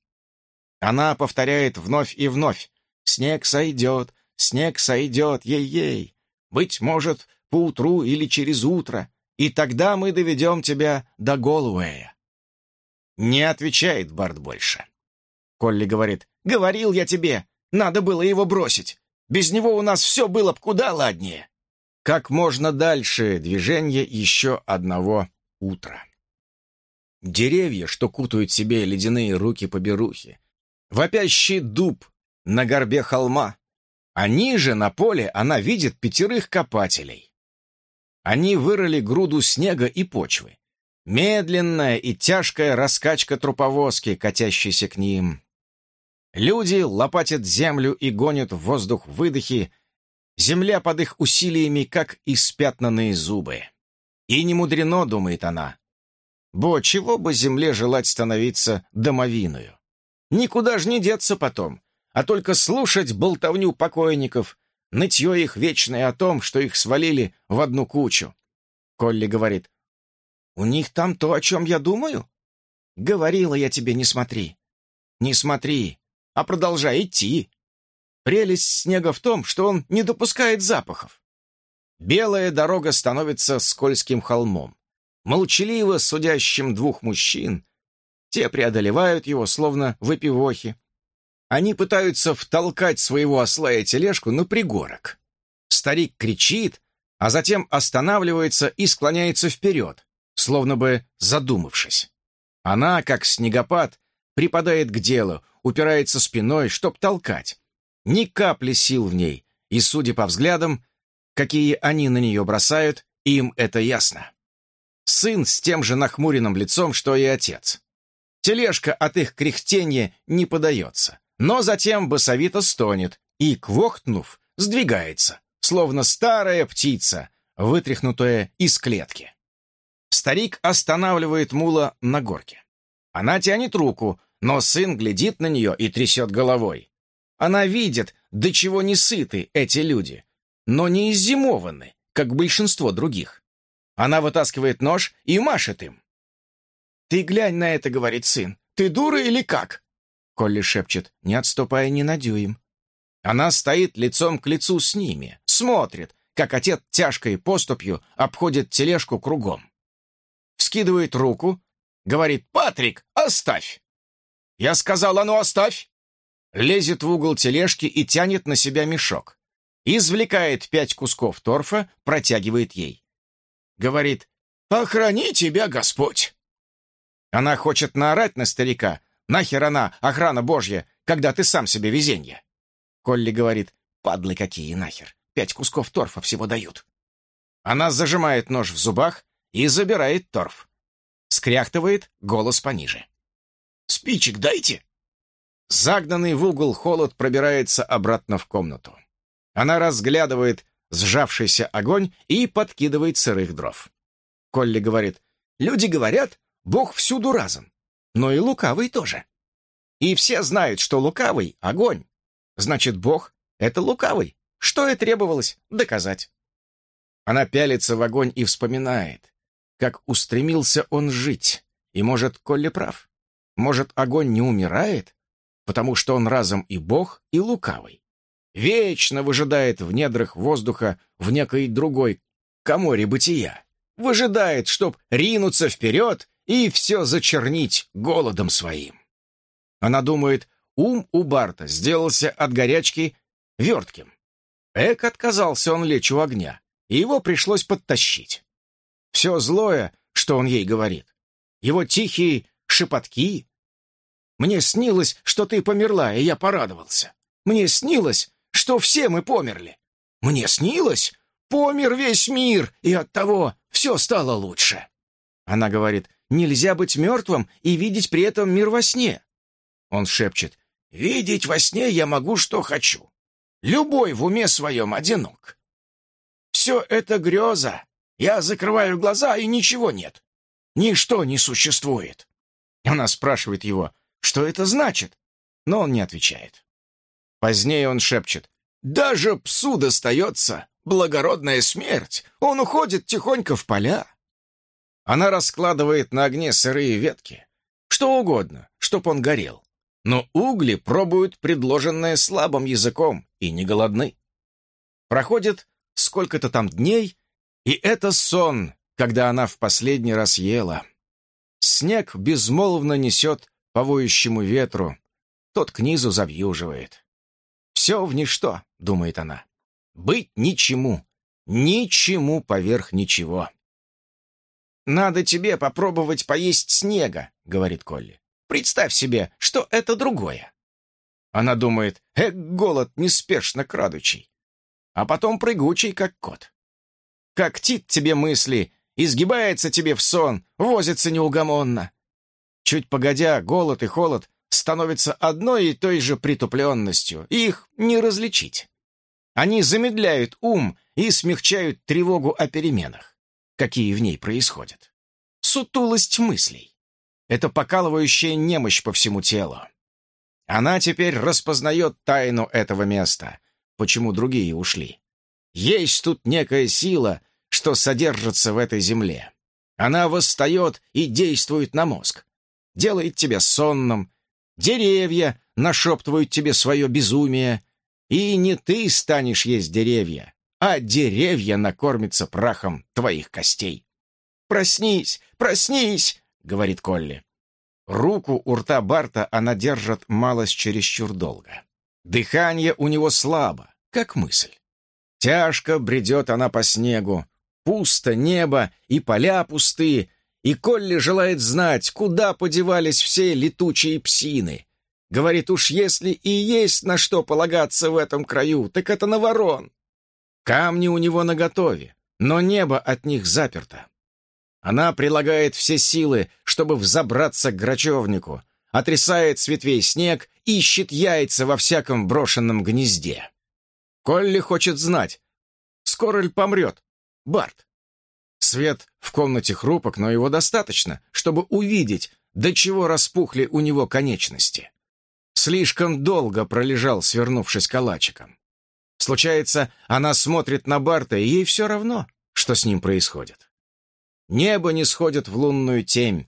Она повторяет вновь и вновь. «Снег сойдет, снег сойдет, ей-ей. Быть может, поутру или через утро, и тогда мы доведем тебя до Голуэя». Не отвечает Барт больше. Колли говорит, «Говорил я тебе, надо было его бросить. Без него у нас все было б куда ладнее» как можно дальше движение еще одного утра. Деревья, что кутают себе ледяные руки-поберухи, вопящий дуб на горбе холма, а ниже на поле она видит пятерых копателей. Они вырыли груду снега и почвы. Медленная и тяжкая раскачка труповозки, катящейся к ним. Люди лопатят землю и гонят в воздух выдохи, Земля под их усилиями, как испятнанные зубы. И не мудрено, думает она. Бо, чего бы земле желать становиться домовиною? Никуда ж не деться потом, а только слушать болтовню покойников, нытье их вечное о том, что их свалили в одну кучу. Колли говорит, «У них там то, о чем я думаю?» «Говорила я тебе, не смотри». «Не смотри, а продолжай идти. Прелесть снега в том, что он не допускает запахов. Белая дорога становится скользким холмом, молчаливо судящим двух мужчин, те преодолевают его, словно выпивохи. Они пытаются втолкать своего осла и тележку на пригорок. Старик кричит, а затем останавливается и склоняется вперед, словно бы задумавшись. Она, как снегопад, припадает к делу, упирается спиной, чтоб толкать. Ни капли сил в ней, и, судя по взглядам, какие они на нее бросают, им это ясно. Сын с тем же нахмуренным лицом, что и отец. Тележка от их кряхтения не подается, но затем басовито стонет и, квохтнув, сдвигается, словно старая птица, вытряхнутая из клетки. Старик останавливает мула на горке. Она тянет руку, но сын глядит на нее и трясет головой. Она видит, до чего не сыты эти люди, но не иззимованы, как большинство других. Она вытаскивает нож и машет им. «Ты глянь на это», — говорит сын. «Ты дура или как?» Колли шепчет, не отступая ни на дюйм. Она стоит лицом к лицу с ними, смотрит, как отец тяжкой поступью обходит тележку кругом. Вскидывает руку, говорит «Патрик, оставь!» «Я сказал, а ну оставь!» Лезет в угол тележки и тянет на себя мешок. Извлекает пять кусков торфа, протягивает ей. Говорит «Охрани тебя, Господь!» Она хочет наорать на старика. «Нахер она, охрана Божья, когда ты сам себе везенье?» Колли говорит «Падлы какие нахер, пять кусков торфа всего дают». Она зажимает нож в зубах и забирает торф. Скряхтывает, голос пониже. «Спичек дайте!» Загнанный в угол холод пробирается обратно в комнату. Она разглядывает сжавшийся огонь и подкидывает сырых дров. Колли говорит, «Люди говорят, Бог всюду разом, но и лукавый тоже. И все знают, что лукавый — огонь. Значит, Бог — это лукавый. Что и требовалось доказать. Она пялится в огонь и вспоминает, как устремился он жить. И, может, Колли прав. Может, огонь не умирает, потому что он разом и Бог, и лукавый. Вечно выжидает в недрах воздуха в некой другой коморе бытия. Выжидает, чтоб ринуться вперед и все зачернить голодом своим. Она думает, ум у Барта сделался от горячки вертким. Эк отказался он лечь у огня, и его пришлось подтащить. Все злое, что он ей говорит, его тихие шепотки. Мне снилось, что ты померла, и я порадовался. Мне снилось, что все мы померли. Мне снилось, помер весь мир, и оттого все стало лучше. Она говорит, Нельзя быть мертвым и видеть при этом мир во сне. Он шепчет, «Видеть во сне я могу, что хочу. Любой в уме своем одинок. Все это греза. Я закрываю глаза, и ничего нет. Ничто не существует». Она спрашивает его, что это значит, но он не отвечает. Позднее он шепчет, «Даже псу достается благородная смерть. Он уходит тихонько в поля. Она раскладывает на огне сырые ветки. Что угодно, чтоб он горел. Но угли пробуют предложенное слабым языком и не голодны. Проходит сколько-то там дней, и это сон, когда она в последний раз ела. Снег безмолвно несет по воющему ветру, тот к низу завьюживает. «Все в ничто», — думает она. «Быть ничему, ничему поверх ничего». «Надо тебе попробовать поесть снега», — говорит Колли. «Представь себе, что это другое». Она думает, эк, голод неспешно крадучий, а потом прыгучий, как кот. Когтит тебе мысли, изгибается тебе в сон, возится неугомонно. Чуть погодя, голод и холод становятся одной и той же притупленностью, их не различить. Они замедляют ум и смягчают тревогу о переменах какие в ней происходят. Сутулость мыслей. Это покалывающая немощь по всему телу. Она теперь распознает тайну этого места, почему другие ушли. Есть тут некая сила, что содержится в этой земле. Она восстает и действует на мозг. Делает тебя сонным. Деревья нашептывают тебе свое безумие. И не ты станешь есть деревья, а деревья накормятся прахом твоих костей. «Проснись, проснись!» — говорит Колли. Руку у рта Барта она держит малость чересчур долго. Дыхание у него слабо, как мысль. Тяжко бредет она по снегу. Пусто небо, и поля пустые, и Колли желает знать, куда подевались все летучие псины. Говорит, уж если и есть на что полагаться в этом краю, так это на ворон. Камни у него наготове, но небо от них заперто. Она прилагает все силы, чтобы взобраться к грачевнику, отрясает с ветвей снег, ищет яйца во всяком брошенном гнезде. Колли хочет знать, скоро ли помрет Барт. Свет в комнате хрупок, но его достаточно, чтобы увидеть, до чего распухли у него конечности. Слишком долго пролежал, свернувшись калачиком. Случается, она смотрит на Барта, и ей все равно, что с ним происходит. Небо не сходит в лунную темь.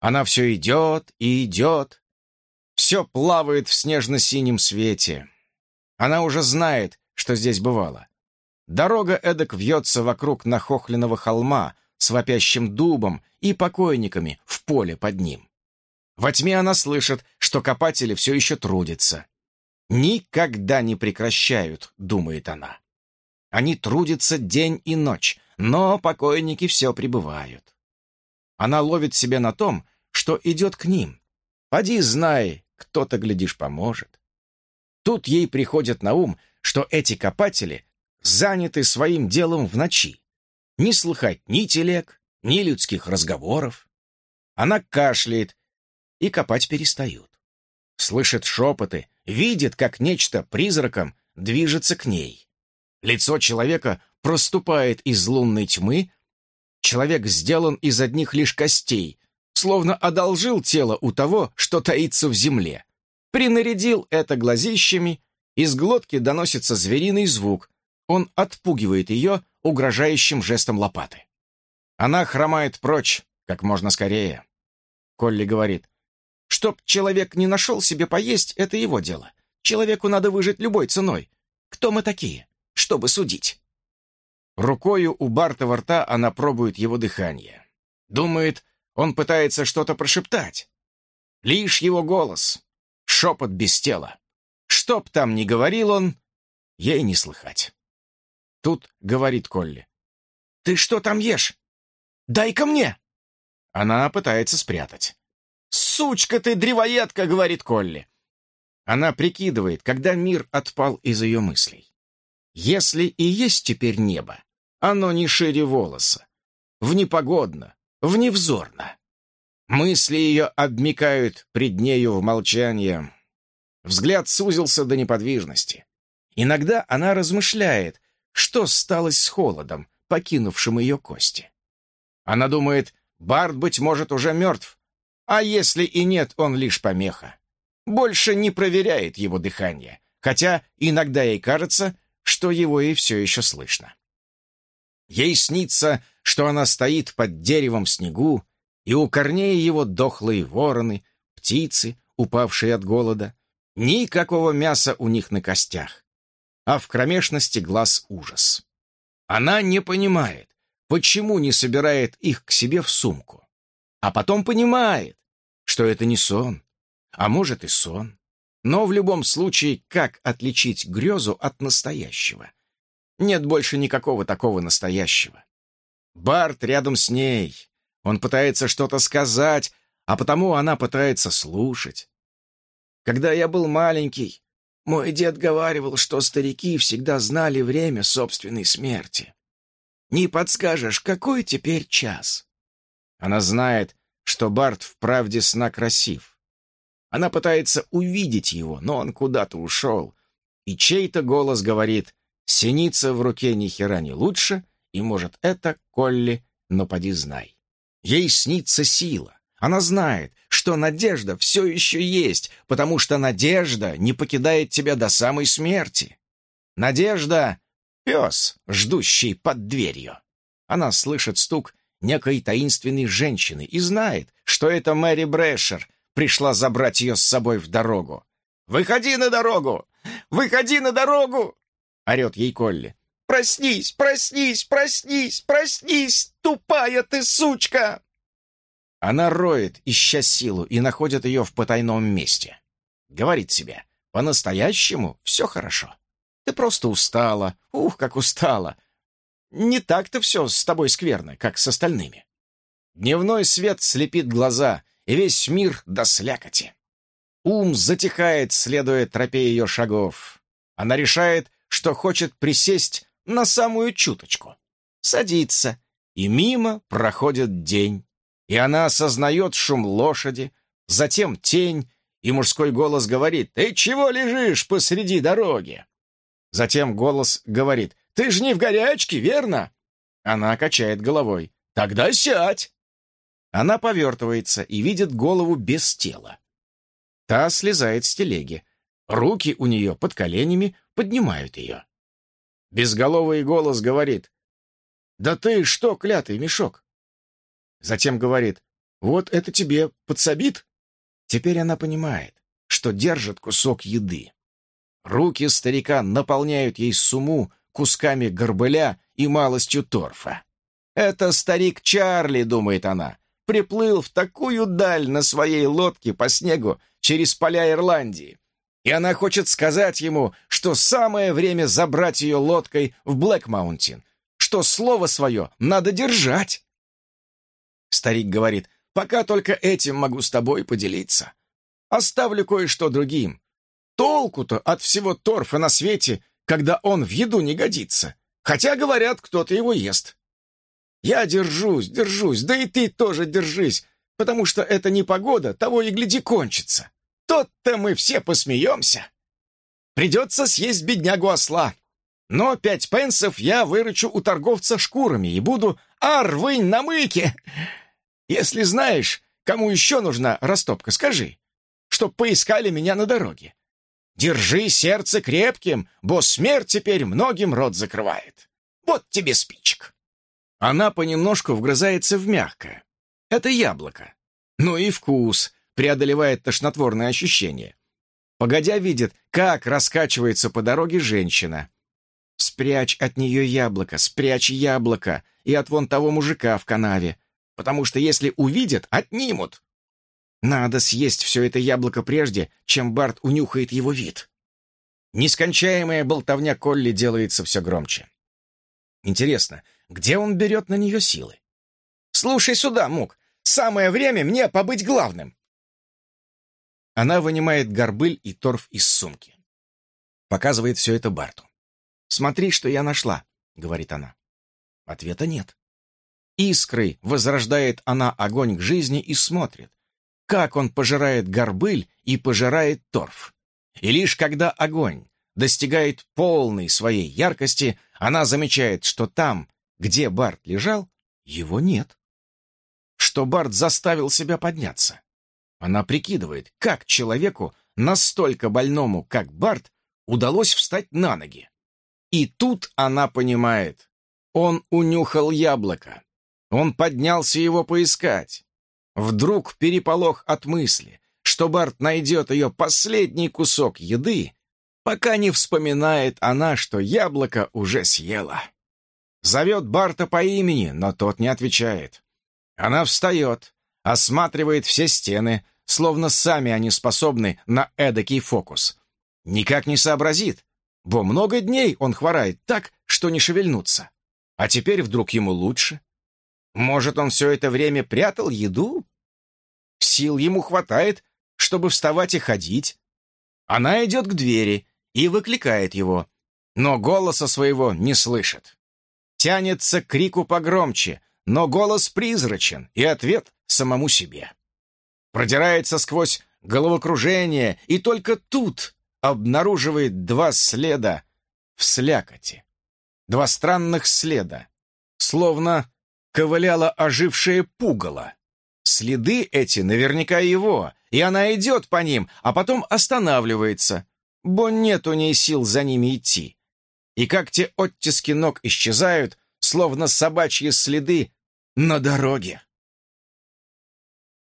Она все идет и идет. Все плавает в снежно-синем свете. Она уже знает, что здесь бывало. Дорога эдак вьется вокруг нахохленного холма с вопящим дубом и покойниками в поле под ним. Во тьме она слышит, что копатели все еще трудятся. «Никогда не прекращают», — думает она. Они трудятся день и ночь, но покойники все прибывают. Она ловит себя на том, что идет к ним. Поди знай, кто-то, глядишь, поможет. Тут ей приходит на ум, что эти копатели заняты своим делом в ночи. Не слыхать ни телег, ни людских разговоров. Она кашляет и копать перестают. Слышит шепоты, видит, как нечто призраком движется к ней. Лицо человека проступает из лунной тьмы. Человек сделан из одних лишь костей, словно одолжил тело у того, что таится в земле. Принарядил это глазищами, из глотки доносится звериный звук. Он отпугивает ее угрожающим жестом лопаты. Она хромает прочь, как можно скорее. Колли говорит, Чтоб человек не нашел себе поесть, это его дело. Человеку надо выжить любой ценой. Кто мы такие, чтобы судить? Рукою у Барта во рта она пробует его дыхание. Думает, он пытается что-то прошептать. Лишь его голос, шепот без тела. Чтоб там ни говорил он, ей не слыхать. Тут говорит Колли. «Ты что там ешь? Дай-ка мне!» Она пытается спрятать. «Сучка ты, древоедка!» — говорит Колли. Она прикидывает, когда мир отпал из ее мыслей. Если и есть теперь небо, оно не шире волоса, внепогодно, вневзорно. Мысли ее обмикают пред нею в молчании. Взгляд сузился до неподвижности. Иногда она размышляет, что сталось с холодом, покинувшим ее кости. Она думает, Барт, быть может, уже мертв, а если и нет, он лишь помеха. Больше не проверяет его дыхание, хотя иногда ей кажется, что его и все еще слышно. Ей снится, что она стоит под деревом снегу, и у корней его дохлые вороны, птицы, упавшие от голода. Никакого мяса у них на костях, а в кромешности глаз ужас. Она не понимает, почему не собирает их к себе в сумку а потом понимает, что это не сон, а может и сон. Но в любом случае, как отличить грезу от настоящего? Нет больше никакого такого настоящего. Барт рядом с ней. Он пытается что-то сказать, а потому она пытается слушать. Когда я был маленький, мой дед говаривал, что старики всегда знали время собственной смерти. Не подскажешь, какой теперь час? Она знает, что Барт вправде сна красив. Она пытается увидеть его, но он куда-то ушел. И чей-то голос говорит, синица в руке ни хера не лучше, и, может, это Колли, но поди знай. Ей снится сила. Она знает, что надежда все еще есть, потому что надежда не покидает тебя до самой смерти. Надежда — пес, ждущий под дверью. Она слышит стук некой таинственной женщины и знает, что это Мэри Брэшер пришла забрать ее с собой в дорогу. «Выходи на дорогу! Выходи на дорогу!» — орет ей Колли. «Проснись, проснись, проснись, проснись, тупая ты сучка!» Она роет, ища силу, и находит ее в потайном месте. Говорит себе, по-настоящему все хорошо. Ты просто устала. Ух, как устала. Не так-то все с тобой скверно, как с остальными. Дневной свет слепит глаза, и весь мир до слякоти. Ум затихает, следуя тропе ее шагов. Она решает, что хочет присесть на самую чуточку. Садится, и мимо проходит день. И она осознает шум лошади, затем тень, и мужской голос говорит «Ты чего лежишь посреди дороги?» Затем голос говорит «Ты ж не в горячке, верно?» Она качает головой «Тогда сядь!» Она повертывается и видит голову без тела. Та слезает с телеги. Руки у нее под коленями поднимают ее. Безголовый голос говорит «Да ты что, клятый мешок?» Затем говорит «Вот это тебе подсобит?» Теперь она понимает, что держит кусок еды. Руки старика наполняют ей суму кусками горбыля и малостью торфа. «Это старик Чарли», — думает она, приплыл в такую даль на своей лодке по снегу через поля Ирландии. И она хочет сказать ему, что самое время забрать ее лодкой в Блэк-Маунтин, что слово свое надо держать. Старик говорит, пока только этим могу с тобой поделиться. Оставлю кое-что другим, Толку-то от всего торфа на свете, когда он в еду не годится. Хотя, говорят, кто-то его ест. Я держусь, держусь, да и ты тоже держись, потому что это не погода, того и гляди кончится. Тот-то мы все посмеемся. Придется съесть беднягу осла. Но пять пенсов я выручу у торговца шкурами и буду арвынь на мыке. Если знаешь, кому еще нужна растопка, скажи, чтоб поискали меня на дороге. Держи сердце крепким, бо смерть теперь многим рот закрывает. Вот тебе спичек. Она понемножку вгрызается в мягкое. Это яблоко. Ну и вкус преодолевает тошнотворное ощущение. Погодя видит, как раскачивается по дороге женщина. Спрячь от нее яблоко, спрячь яблоко и от вон того мужика в канаве, потому что если увидят, отнимут. Надо съесть все это яблоко прежде, чем Барт унюхает его вид. Нескончаемая болтовня Колли делается все громче. Интересно, где он берет на нее силы? «Слушай сюда, Мук, самое время мне побыть главным!» Она вынимает горбыль и торф из сумки. Показывает все это Барту. «Смотри, что я нашла», — говорит она. Ответа нет. Искрой возрождает она огонь к жизни и смотрит, как он пожирает горбыль и пожирает торф. И лишь когда огонь достигает полной своей яркости, она замечает, что там, где Барт лежал, его нет. Что Барт заставил себя подняться. Она прикидывает, как человеку, настолько больному, как Барт, удалось встать на ноги. И тут она понимает, он унюхал яблоко. Он поднялся его поискать. Вдруг переполох от мысли, что Барт найдет ее последний кусок еды, пока не вспоминает она, что яблоко уже съела. Зовет Барта по имени, но тот не отвечает. Она встает, осматривает все стены, словно сами они способны на эдакий фокус. Никак не сообразит, бо много дней он хворает так, что не шевельнуться. А теперь вдруг ему лучше. Может, он все это время прятал еду? Сил ему хватает, чтобы вставать и ходить. Она идет к двери и выкликает его, но голоса своего не слышит. Тянется к крику погромче, но голос призрачен, и ответ самому себе. Продирается сквозь головокружение, и только тут обнаруживает два следа в слякоти. Два странных следа, словно ковыляло ожившее пугало. Следы эти наверняка его, и она идет по ним, а потом останавливается, бо нет у ней сил за ними идти. И как те оттиски ног исчезают, словно собачьи следы на дороге.